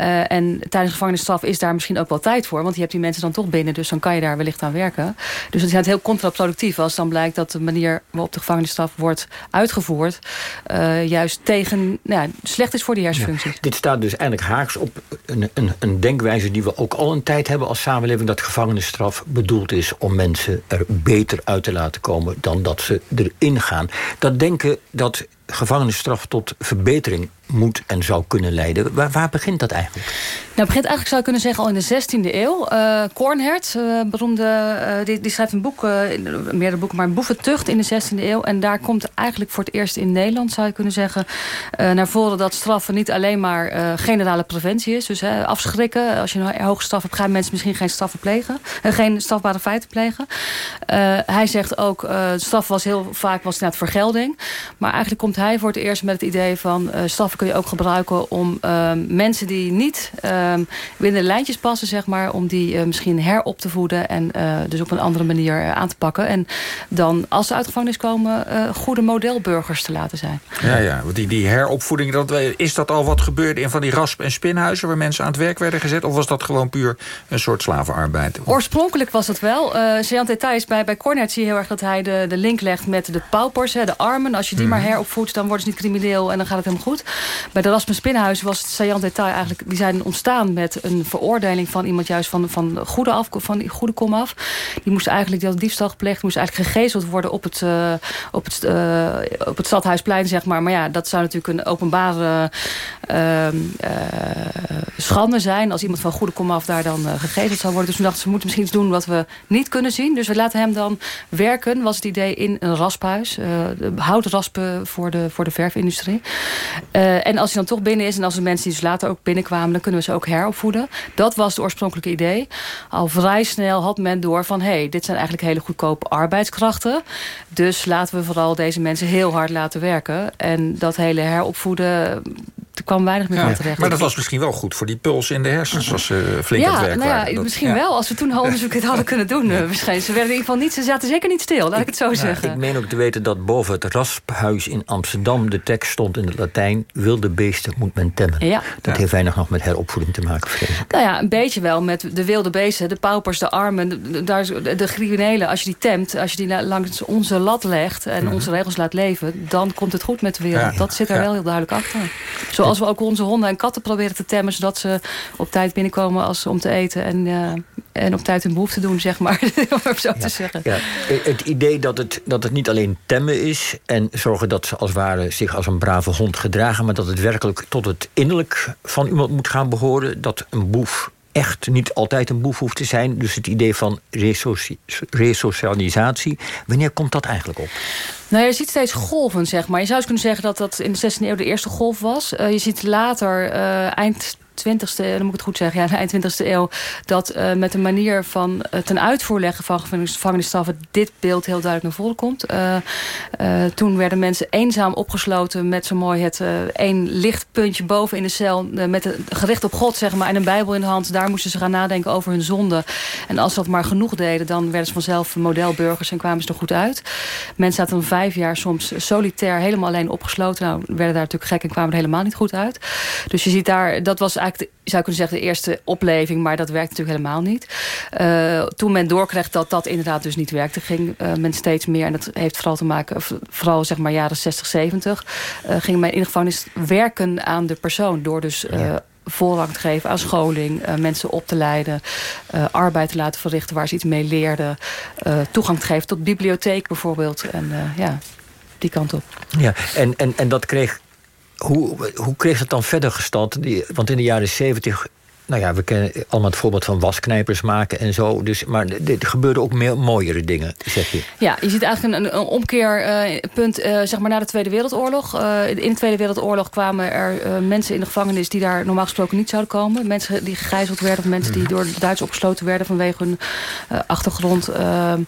Uh, en tijdens gevangenisstraf is daar misschien ook wel tijd voor. Want je hebt die mensen dan toch binnen, dus dan kan je daar wellicht aan werken. Dus het is heel contraproductief als dan blijkt dat de manier waarop de gevangenisstraf wordt uitgevoerd... Uh, juist tegen, nou slecht is voor die hersenfunctie. Dit staat dus eigenlijk haaks op een, een, een denkwijze die we ook al een tijd hebben als samenleving... dat gevangenisstraf bedoeld is om mensen er beter uit te laten komen... dan dat ze erin gaan. Dat denken dat gevangenisstraf tot verbetering moet en zou kunnen leiden. Waar, begint dat eigenlijk? Nou, het begint eigenlijk, zou je kunnen zeggen, al in de 16e eeuw. Uh, Kornhert, uh, beroemde, uh, die, die, schrijft een boek, meerdere boeken, maar een boeventucht in de 16e eeuw. En daar komt eigenlijk voor het eerst in Nederland, zou je kunnen zeggen, naar voren dat straffen niet alleen maar generale preventie is. Dus afschrikken. Als je een hoge straf hebt, gaan mensen misschien geen straffen plegen. geen strafbare feiten plegen. hij zegt ook, straf was heel vaak was inderdaad vergelding. Maar eigenlijk komt hij voor het eerst met het idee van straffen kun je ook gebruiken om uh, mensen die niet uh, binnen de lijntjes passen, zeg maar, om die uh, misschien herop te voeden en uh, dus op een andere manier aan te pakken. En dan, als ze uit gevangenis komen, goede modelburgers te laten zijn. Ja, ja, want die, die heropvoeding, dat, is dat al wat gebeurde in van die rasp- en spinhuizen waar mensen aan het werk werden gezet? Of was dat gewoon puur een soort slavenarbeid? Oorspronkelijk was dat wel. Uh, Sean Details bij, bij Cornet zie je heel erg dat hij de, de link legt met de paupers, hè, de armen. Als je die mm. maar heropvoedt, dan worden ze niet crimineel en dan gaat het helemaal goed. Bij de Rasmus was het saillant detail eigenlijk, die zijn ontstaan met een veroordeling van iemand juist van, van goede af, van goede kom af. Die moest eigenlijk, had diefstal gepleegd, moest eigenlijk gegezeld worden op het, uh, op het, uh, op het stadhuisplein, zeg maar. Maar ja, dat zou natuurlijk een openbare uh, schande zijn als iemand van goede kom af daar dan gegezeld zou worden. Dus we dachten, ze moeten misschien iets doen wat we niet kunnen zien. Dus we laten hem dan werken, was het idee, in een rasphuis. houten raspen voor de, voor de verfindustrie. En als hij dan toch binnen is en als de mensen die dus later ook binnenkwamen, dan kunnen we ze ook heropvoeden. Dat was het oorspronkelijke idee. Al vrij snel had men door van, hé, hey, dit zijn eigenlijk hele goedkope arbeidskrachten. Dus laten we vooral deze mensen heel hard laten werken. En dat hele heropvoeden er kwam weinig meer van terecht. Maar dat was misschien wel goed voor die puls in de hersens als ze flink aan het werk nou ja, waren. misschien wel. Als we toen al onderzoek het hadden (laughs) kunnen doen. Uh, Ze werden in ieder geval niet, ze zaten zeker niet stil, laat ik het zo zeggen. Ik meen ook te weten dat boven het rasphuis in Amsterdam de tekst stond in het Latijn: wilde beesten moet men temmen. Ja. Dat heeft weinig nog met heropvoeding te maken, Nou ja, een beetje wel met de wilde beesten, de paupers, de armen, de, de, de criminelen. Als je die temt, als je die langs onze lat legt en Mhm. onze regels laat leven, dan komt het goed met de wereld. Dat zit er wel heel duidelijk achter. Zoals we ook onze honden en katten proberen te temmen... zodat ze op tijd binnenkomen als, om te eten... en, uh, en op tijd hun behoefte doen, zeg maar. (laughs) om zo te zeggen. Ja. Het idee dat het, dat het niet alleen temmen is... en zorgen dat ze als ware zich als een brave hond gedragen... maar dat het werkelijk tot het innerlijk van iemand moet gaan behoren... dat een boef echt niet altijd een boef hoeft te zijn. Dus het idee van resocialisatie. Wanneer komt dat eigenlijk op? Nou, je ziet steeds golven, zeg maar. Je zou eens kunnen zeggen dat dat in de 16e eeuw de eerste golf was. Uh, je ziet later, uh, eind 20e, dan moet ik het goed zeggen, ja, eind 20e eeuw, dat uh, met de manier van uh, ten uitvoer leggen van gevangenisstraffen dit beeld heel duidelijk naar voren komt. Uh, toen werden mensen eenzaam opgesloten met zo mooi het één lichtpuntje boven in de cel, met het gericht op God, zeg maar, en een Bijbel in de hand. Daar moesten ze gaan nadenken over hun zonde. En als ze dat maar genoeg deden, dan werden ze vanzelf modelburgers en kwamen ze er goed uit. Mensen zaten vijf jaar soms solitair helemaal alleen opgesloten. Nou, werden daar natuurlijk gek en kwamen er helemaal niet goed uit. Dus je ziet daar, dat was eigenlijk je zou kunnen zeggen de eerste opleving, maar dat werkt natuurlijk helemaal niet. Uh, toen men doorkreeg dat dat inderdaad dus niet werkte, ging uh, men steeds meer, en dat heeft vooral te maken, vooral zeg maar jaren 60, 70, uh, ging men in de gevangenis werken aan de persoon door dus ja voorrang te geven aan scholing, uh, mensen op te leiden, uh, arbeid te laten verrichten waar ze iets mee leerden, uh, toegang te geven tot bibliotheek bijvoorbeeld. En ja, die kant op. Ja, en, en, en dat kreeg hoe, hoe kreeg het dan verder gestalte? Die, want in de jaren zeventig... Nou ja, we kennen allemaal het voorbeeld van wasknijpers maken en zo. Dus, maar er gebeurden ook meer mooiere dingen, zeg je. Ja, je ziet eigenlijk een, een omkeerpunt uh, zeg maar na de Tweede Wereldoorlog. Uh, in de Tweede Wereldoorlog kwamen er mensen in de gevangenis... die daar normaal gesproken niet zouden komen. Mensen die gegijzeld werden of mensen die door de Duits opgesloten werden... vanwege hun achtergrond. Ehm,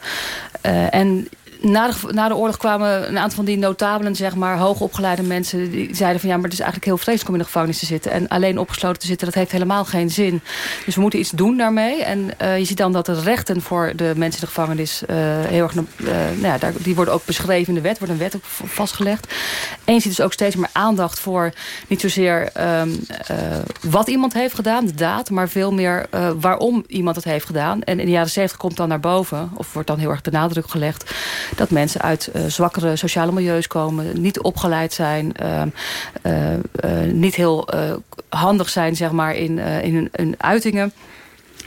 en na de, na de oorlog kwamen een aantal van die notabelen, zeg maar, hoogopgeleide mensen, die zeiden van ja, maar het is eigenlijk heel vreselijk om in de gevangenis te zitten. En alleen opgesloten te zitten, dat heeft helemaal geen zin. Dus we moeten iets doen daarmee. En uh, je ziet dan dat de rechten voor de mensen in de gevangenis uh, heel erg, uh, nou ja, die worden ook beschreven in de wet, wordt een wet ook vastgelegd. En je ziet dus ook steeds meer aandacht voor niet zozeer um, wat iemand heeft gedaan, de daad, maar veel meer waarom iemand het heeft gedaan. En in de jaren 70 komt dan naar boven, of wordt dan heel erg de nadruk gelegd dat mensen uit uh, zwakkere sociale milieus komen, niet opgeleid zijn, uh, uh, niet heel handig zijn zeg maar, in, in hun uitingen.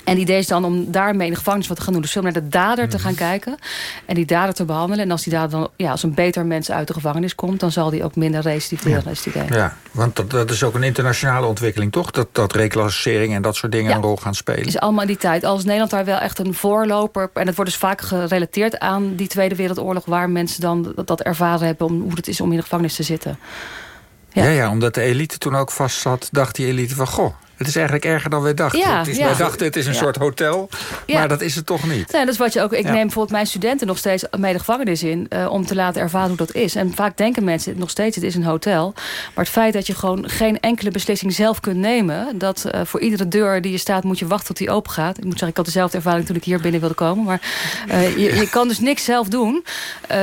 En het idee is dan om daarmee in de gevangenis wat te gaan doen. Dus veel naar de dader te gaan kijken. En die dader te behandelen. En als die dader dan ja, als een beter mens uit de gevangenis komt... dan zal die ook minder recidiveren, ja. is het idee. Ja, want dat, dat is ook een internationale ontwikkeling, toch? Dat, dat reclassering en dat soort dingen ja. een rol gaan spelen. is allemaal in die tijd. Als Nederland daar wel echt een voorloper... en het wordt dus vaak gerelateerd aan die Tweede Wereldoorlog... waar mensen dan dat, dat ervaren hebben... om hoe het is om in de gevangenis te zitten. Ja. ja, ja, omdat de elite toen ook vast zat... dacht die elite van, goh, het is eigenlijk erger dan wij dachten. Ja, het is, ja. Wij dachten het is een Ja. soort hotel, maar dat is het toch niet. Nee, dat is wat je ook. Ik neem bijvoorbeeld mijn studenten nog steeds mee de gevangenis in. eh, om te laten ervaren hoe dat is. En vaak denken mensen nog steeds, het is een hotel. Maar het feit dat je gewoon geen enkele beslissing zelf kunt nemen. Dat eh, voor iedere deur die je staat, moet je wachten tot die open gaat. Ik moet zeggen, ik had dezelfde ervaring toen ik hier binnen wilde komen. Maar eh, je, je kan dus niks zelf doen.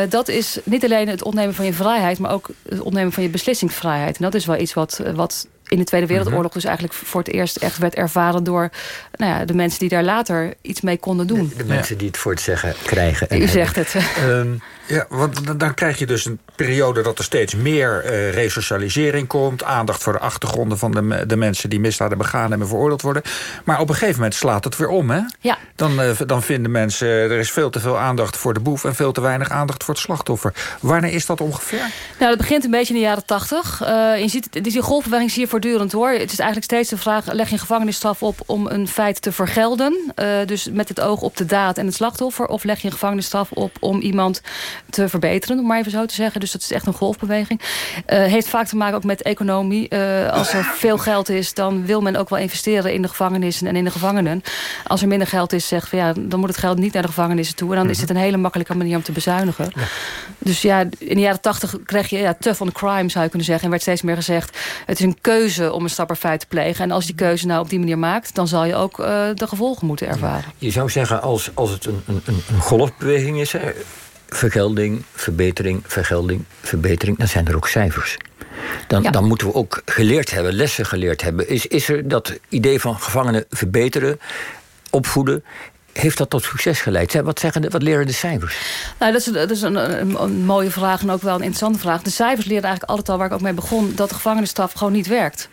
Dat is niet alleen het ontnemen van je vrijheid. Maar ook het ontnemen van je beslissingsvrijheid. En dat is wel iets wat, wat in de Tweede Wereldoorlog... Mhm. dus eigenlijk voor het eerst echt werd ervaren... door nou ja, de mensen die daar later iets mee konden doen. De, mensen die het voor het zeggen krijgen. En U zegt het. Um, (laughs) ja, want dan krijg je dus een periode dat er steeds meer uh, resocialisering komt. Aandacht voor de achtergronden van de, de mensen die misdaden begaan en veroordeeld worden. Maar op een gegeven moment slaat het weer om. Hè? Ja. Dan, uh, dan vinden mensen, er is veel te veel aandacht voor de boef... en veel te weinig aandacht voor het slachtoffer. Wanneer is dat ongeveer? Nou, dat begint een beetje in de jaren tachtig. Uh, je ziet, die golfbeweging zie je voortdurend hoor. Het is eigenlijk steeds de vraag, leg je een gevangenisstraf op... om een feit te vergelden. dus met het oog op de daad en het slachtoffer. Of leg je een gevangenisstraf op om iemand te verbeteren, om maar even zo te zeggen. Dus dat is echt een golfbeweging. Uh, heeft vaak te maken ook met economie. Uh, als er veel geld is, dan wil men ook wel investeren in de gevangenissen en in de gevangenen. Als er minder geld is, zegt van ja, dan moet het geld niet naar de gevangenissen toe. En dan is mhm. het een hele makkelijke manier om te bezuinigen. Dus ja, in de jaren tachtig kreeg je ja, tough on crime, zou je kunnen zeggen. En werd steeds meer gezegd, het is een keuze om een stapperfeit te plegen. En als je die keuze nou op die manier maakt, dan zal je ook uh, de gevolgen moeten ervaren. Je zou zeggen, als, als het een, een, een golfbeweging is... Hè, vergelding, verbetering, vergelding, verbetering. Dan zijn er ook cijfers. Dan, dan moeten we ook geleerd hebben, lessen geleerd hebben. Is, is er dat idee van gevangenen verbeteren, opvoeden heeft dat tot succes geleid? Wat, zeggen de, wat leren de cijfers? Nou, dat is, dat is een, een, mooie vraag en ook wel een interessante vraag. De cijfers leren eigenlijk altijd al, waar ik ook mee begon... dat de gevangenisstraf gewoon niet werkt.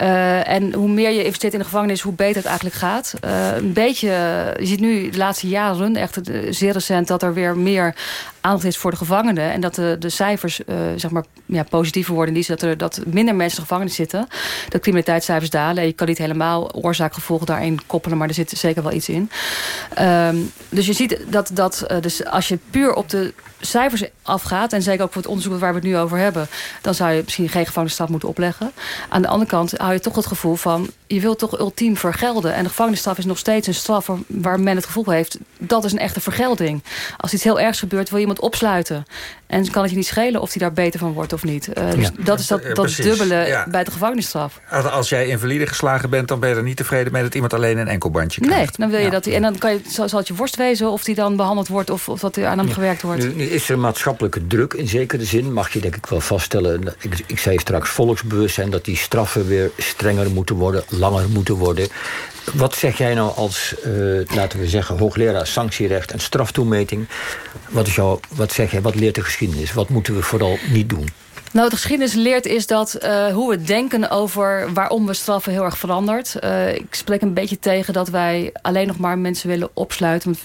Uh, en hoe meer je investeert in de gevangenis, hoe beter het eigenlijk gaat. Uh, een beetje, je ziet nu de laatste jaren, echt eh, zeer recent... dat er weer meer aandacht is voor de gevangenen. En dat de, de cijfers uh, zeg maar, ja, positiever worden. Die dat er dat minder mensen in de gevangenis zitten. Dat criminaliteitscijfers dalen. Je kan niet helemaal oorzaak-gevolg daarin koppelen. Maar er zit zeker wel iets in. Um, dus je ziet dat, dat dus als je puur op de cijfers afgaat... en zeker ook voor het onderzoek waar we het nu over hebben... dan zou je misschien geen gevangenisstraf moeten opleggen. Aan de andere kant hou je toch het gevoel van... je wilt toch ultiem vergelden. En de gevangenisstraf is nog steeds een straf waar men het gevoel heeft... dat is een echte vergelding. Als iets heel ergs gebeurt, wil je iemand opsluiten. En kan het je niet schelen of hij daar beter van wordt of niet. Uh, dus dat is dat, dat dubbele bij de gevangenisstraf. Als jij invalide geslagen bent, dan ben je er niet tevreden mee... dat iemand alleen een enkelbandje krijgt. Nee, dan wil je dat hij, en dan kan je, zal het je worst wezen of die dan behandeld wordt... of, of dat er aan hem gewerkt wordt is er maatschappelijke druk in zekere zin, mag je denk ik wel vaststellen. Ik, ik zei straks volksbewustzijn dat die straffen weer strenger moeten worden, langer moeten worden. Wat zeg jij nou als, uh, laten we zeggen, hoogleraar sanctierecht en straftoemeting? Wat, is jouw, wat zeg jij, wat leert de geschiedenis? Wat moeten we vooral niet doen? Nou, de geschiedenis leert is dat uh, hoe we denken over waarom we straffen heel erg verandert. Uh, ik spreek een beetje tegen dat wij alleen nog maar mensen willen opsluiten.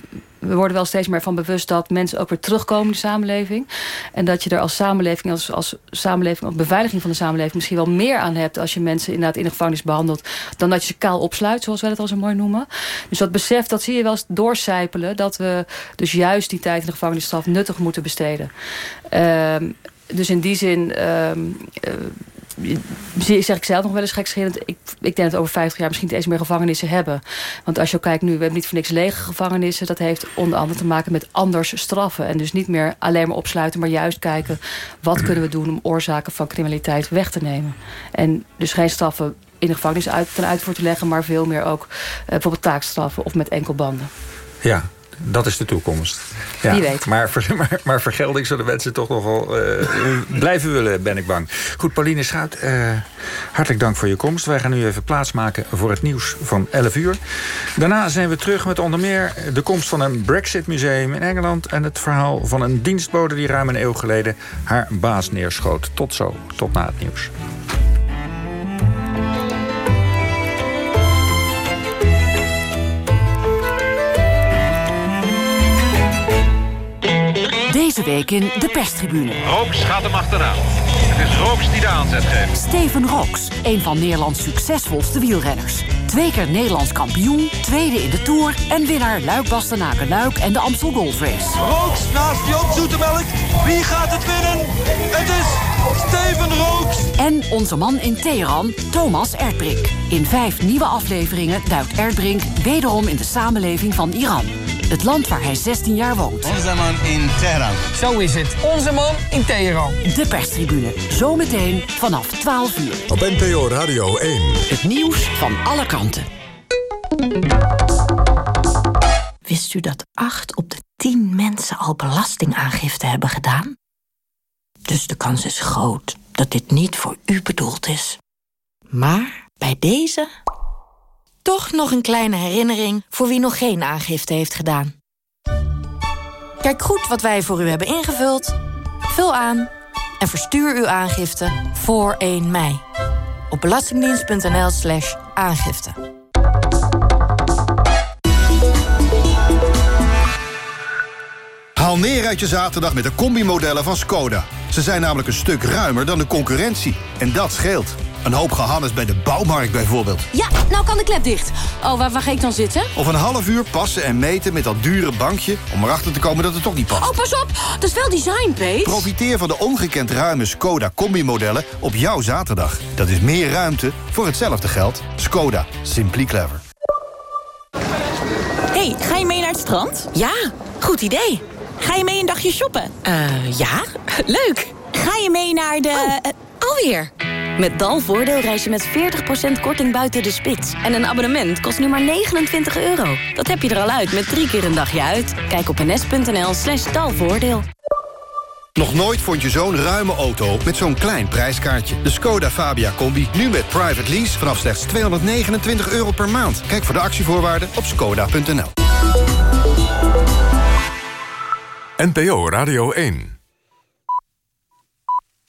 We worden wel steeds meer van bewust dat mensen ook weer terugkomen in de samenleving. En dat je er als samenleving, als, als samenleving, als beveiliging van de samenleving misschien wel meer aan hebt als je mensen inderdaad in de gevangenis behandelt. Dan dat je ze kaal opsluit, zoals wij het al zo mooi noemen. Dus dat besef, dat zie je wel eens doorcijpelen. Dat we dus juist die tijd in de gevangenisstraf nuttig moeten besteden. Uh, dus in die zin... Um, zeg ik zelf nog wel eens gekscherend. Ik, ik denk dat over 50 jaar misschien niet eens meer gevangenissen hebben. Want als je kijkt nu, we hebben niet voor niks lege gevangenissen. Dat heeft onder andere te maken met anders straffen. En dus niet meer alleen maar opsluiten, maar juist kijken... wat kunnen we doen om oorzaken van criminaliteit weg te nemen. En dus geen straffen in de gevangenis uit, ten uitvoer te leggen... maar veel meer ook uh, bijvoorbeeld taakstraffen of met enkelbanden. Ja, dat is de toekomst. Ja. Wie weet. Maar, (laughs) maar, maar, vergelding zullen mensen toch nog wel uh, blijven willen, ben ik bang. Goed, Pauline Schuit, uh, hartelijk dank voor je komst. Wij gaan nu even plaatsmaken voor het nieuws van 11 uur. Daarna zijn we terug met onder meer de komst van een Brexit-museum in Engeland... en het verhaal van een dienstbode die ruim een eeuw geleden haar baas neerschoot. Tot zo, tot na het nieuws. Deze week in de perstribune. Rooks gaat hem achteraan. Het is Rooks die de aanzet geeft. Steven Rooks, een van Nederlands succesvolste wielrenners. Twee keer Nederlands kampioen, tweede in de Tour... en winnaar Luik Bastenaken Luik en de Amstel Gold Race. Rooks naast Jan Zoetemelk. Wie gaat het winnen? Het is Steven Rooks. En onze man in Teheran, Thomas Erdbrink. In vijf nieuwe afleveringen duikt Erdbrink wederom in de samenleving van Iran. Het land waar hij 16 jaar woont. Onze man in Teheran. Zo is het. Onze man in Teheran. De perstribune. Zometeen vanaf 12 uur. Op NPO Radio 1. Het nieuws van alle kanten. Wist u dat 8 op de 10 mensen al belastingaangifte hebben gedaan? Dus de kans is groot dat dit niet voor u bedoeld is. Maar bij deze... toch nog een kleine herinnering voor wie nog geen aangifte heeft gedaan. Kijk goed wat wij voor u hebben ingevuld. Vul aan en verstuur uw aangifte voor 1 mei. Op belastingdienst.nl slash aangifte. Haal neer uit je zaterdag met de combimodellen van Skoda. Ze zijn namelijk een stuk ruimer dan de concurrentie. En dat scheelt. Een hoop gehannes bij de bouwmarkt bijvoorbeeld. Ja, nou kan de klep dicht. Oh, waar, waar ga ik dan zitten? Of een half uur passen en meten met dat dure bankje... om erachter te komen dat het toch niet past. Oh, pas op! Dat is wel design, Pete. Profiteer van de ongekend ruime Skoda combimodellen op jouw zaterdag. Dat is meer ruimte voor hetzelfde geld. Skoda. Simply clever. hey, ga je mee naar het strand? Ja, goed idee. Ga je mee een dagje shoppen? Eh, ja. Leuk. Ga je mee naar de... Oh, alweer. Met Dalvoordeel reis je met 40% korting buiten de spits. En een abonnement kost nu maar 29 euro. Dat heb je er al uit met drie keer een dagje uit. Kijk op ns.nl slash dalvoordeel. Nog nooit vond je zo'n ruime auto met zo'n klein prijskaartje. De Skoda Fabia Combi, nu met private lease vanaf slechts 229 euro per maand. Kijk voor de actievoorwaarden op skoda.nl. NPO Radio 1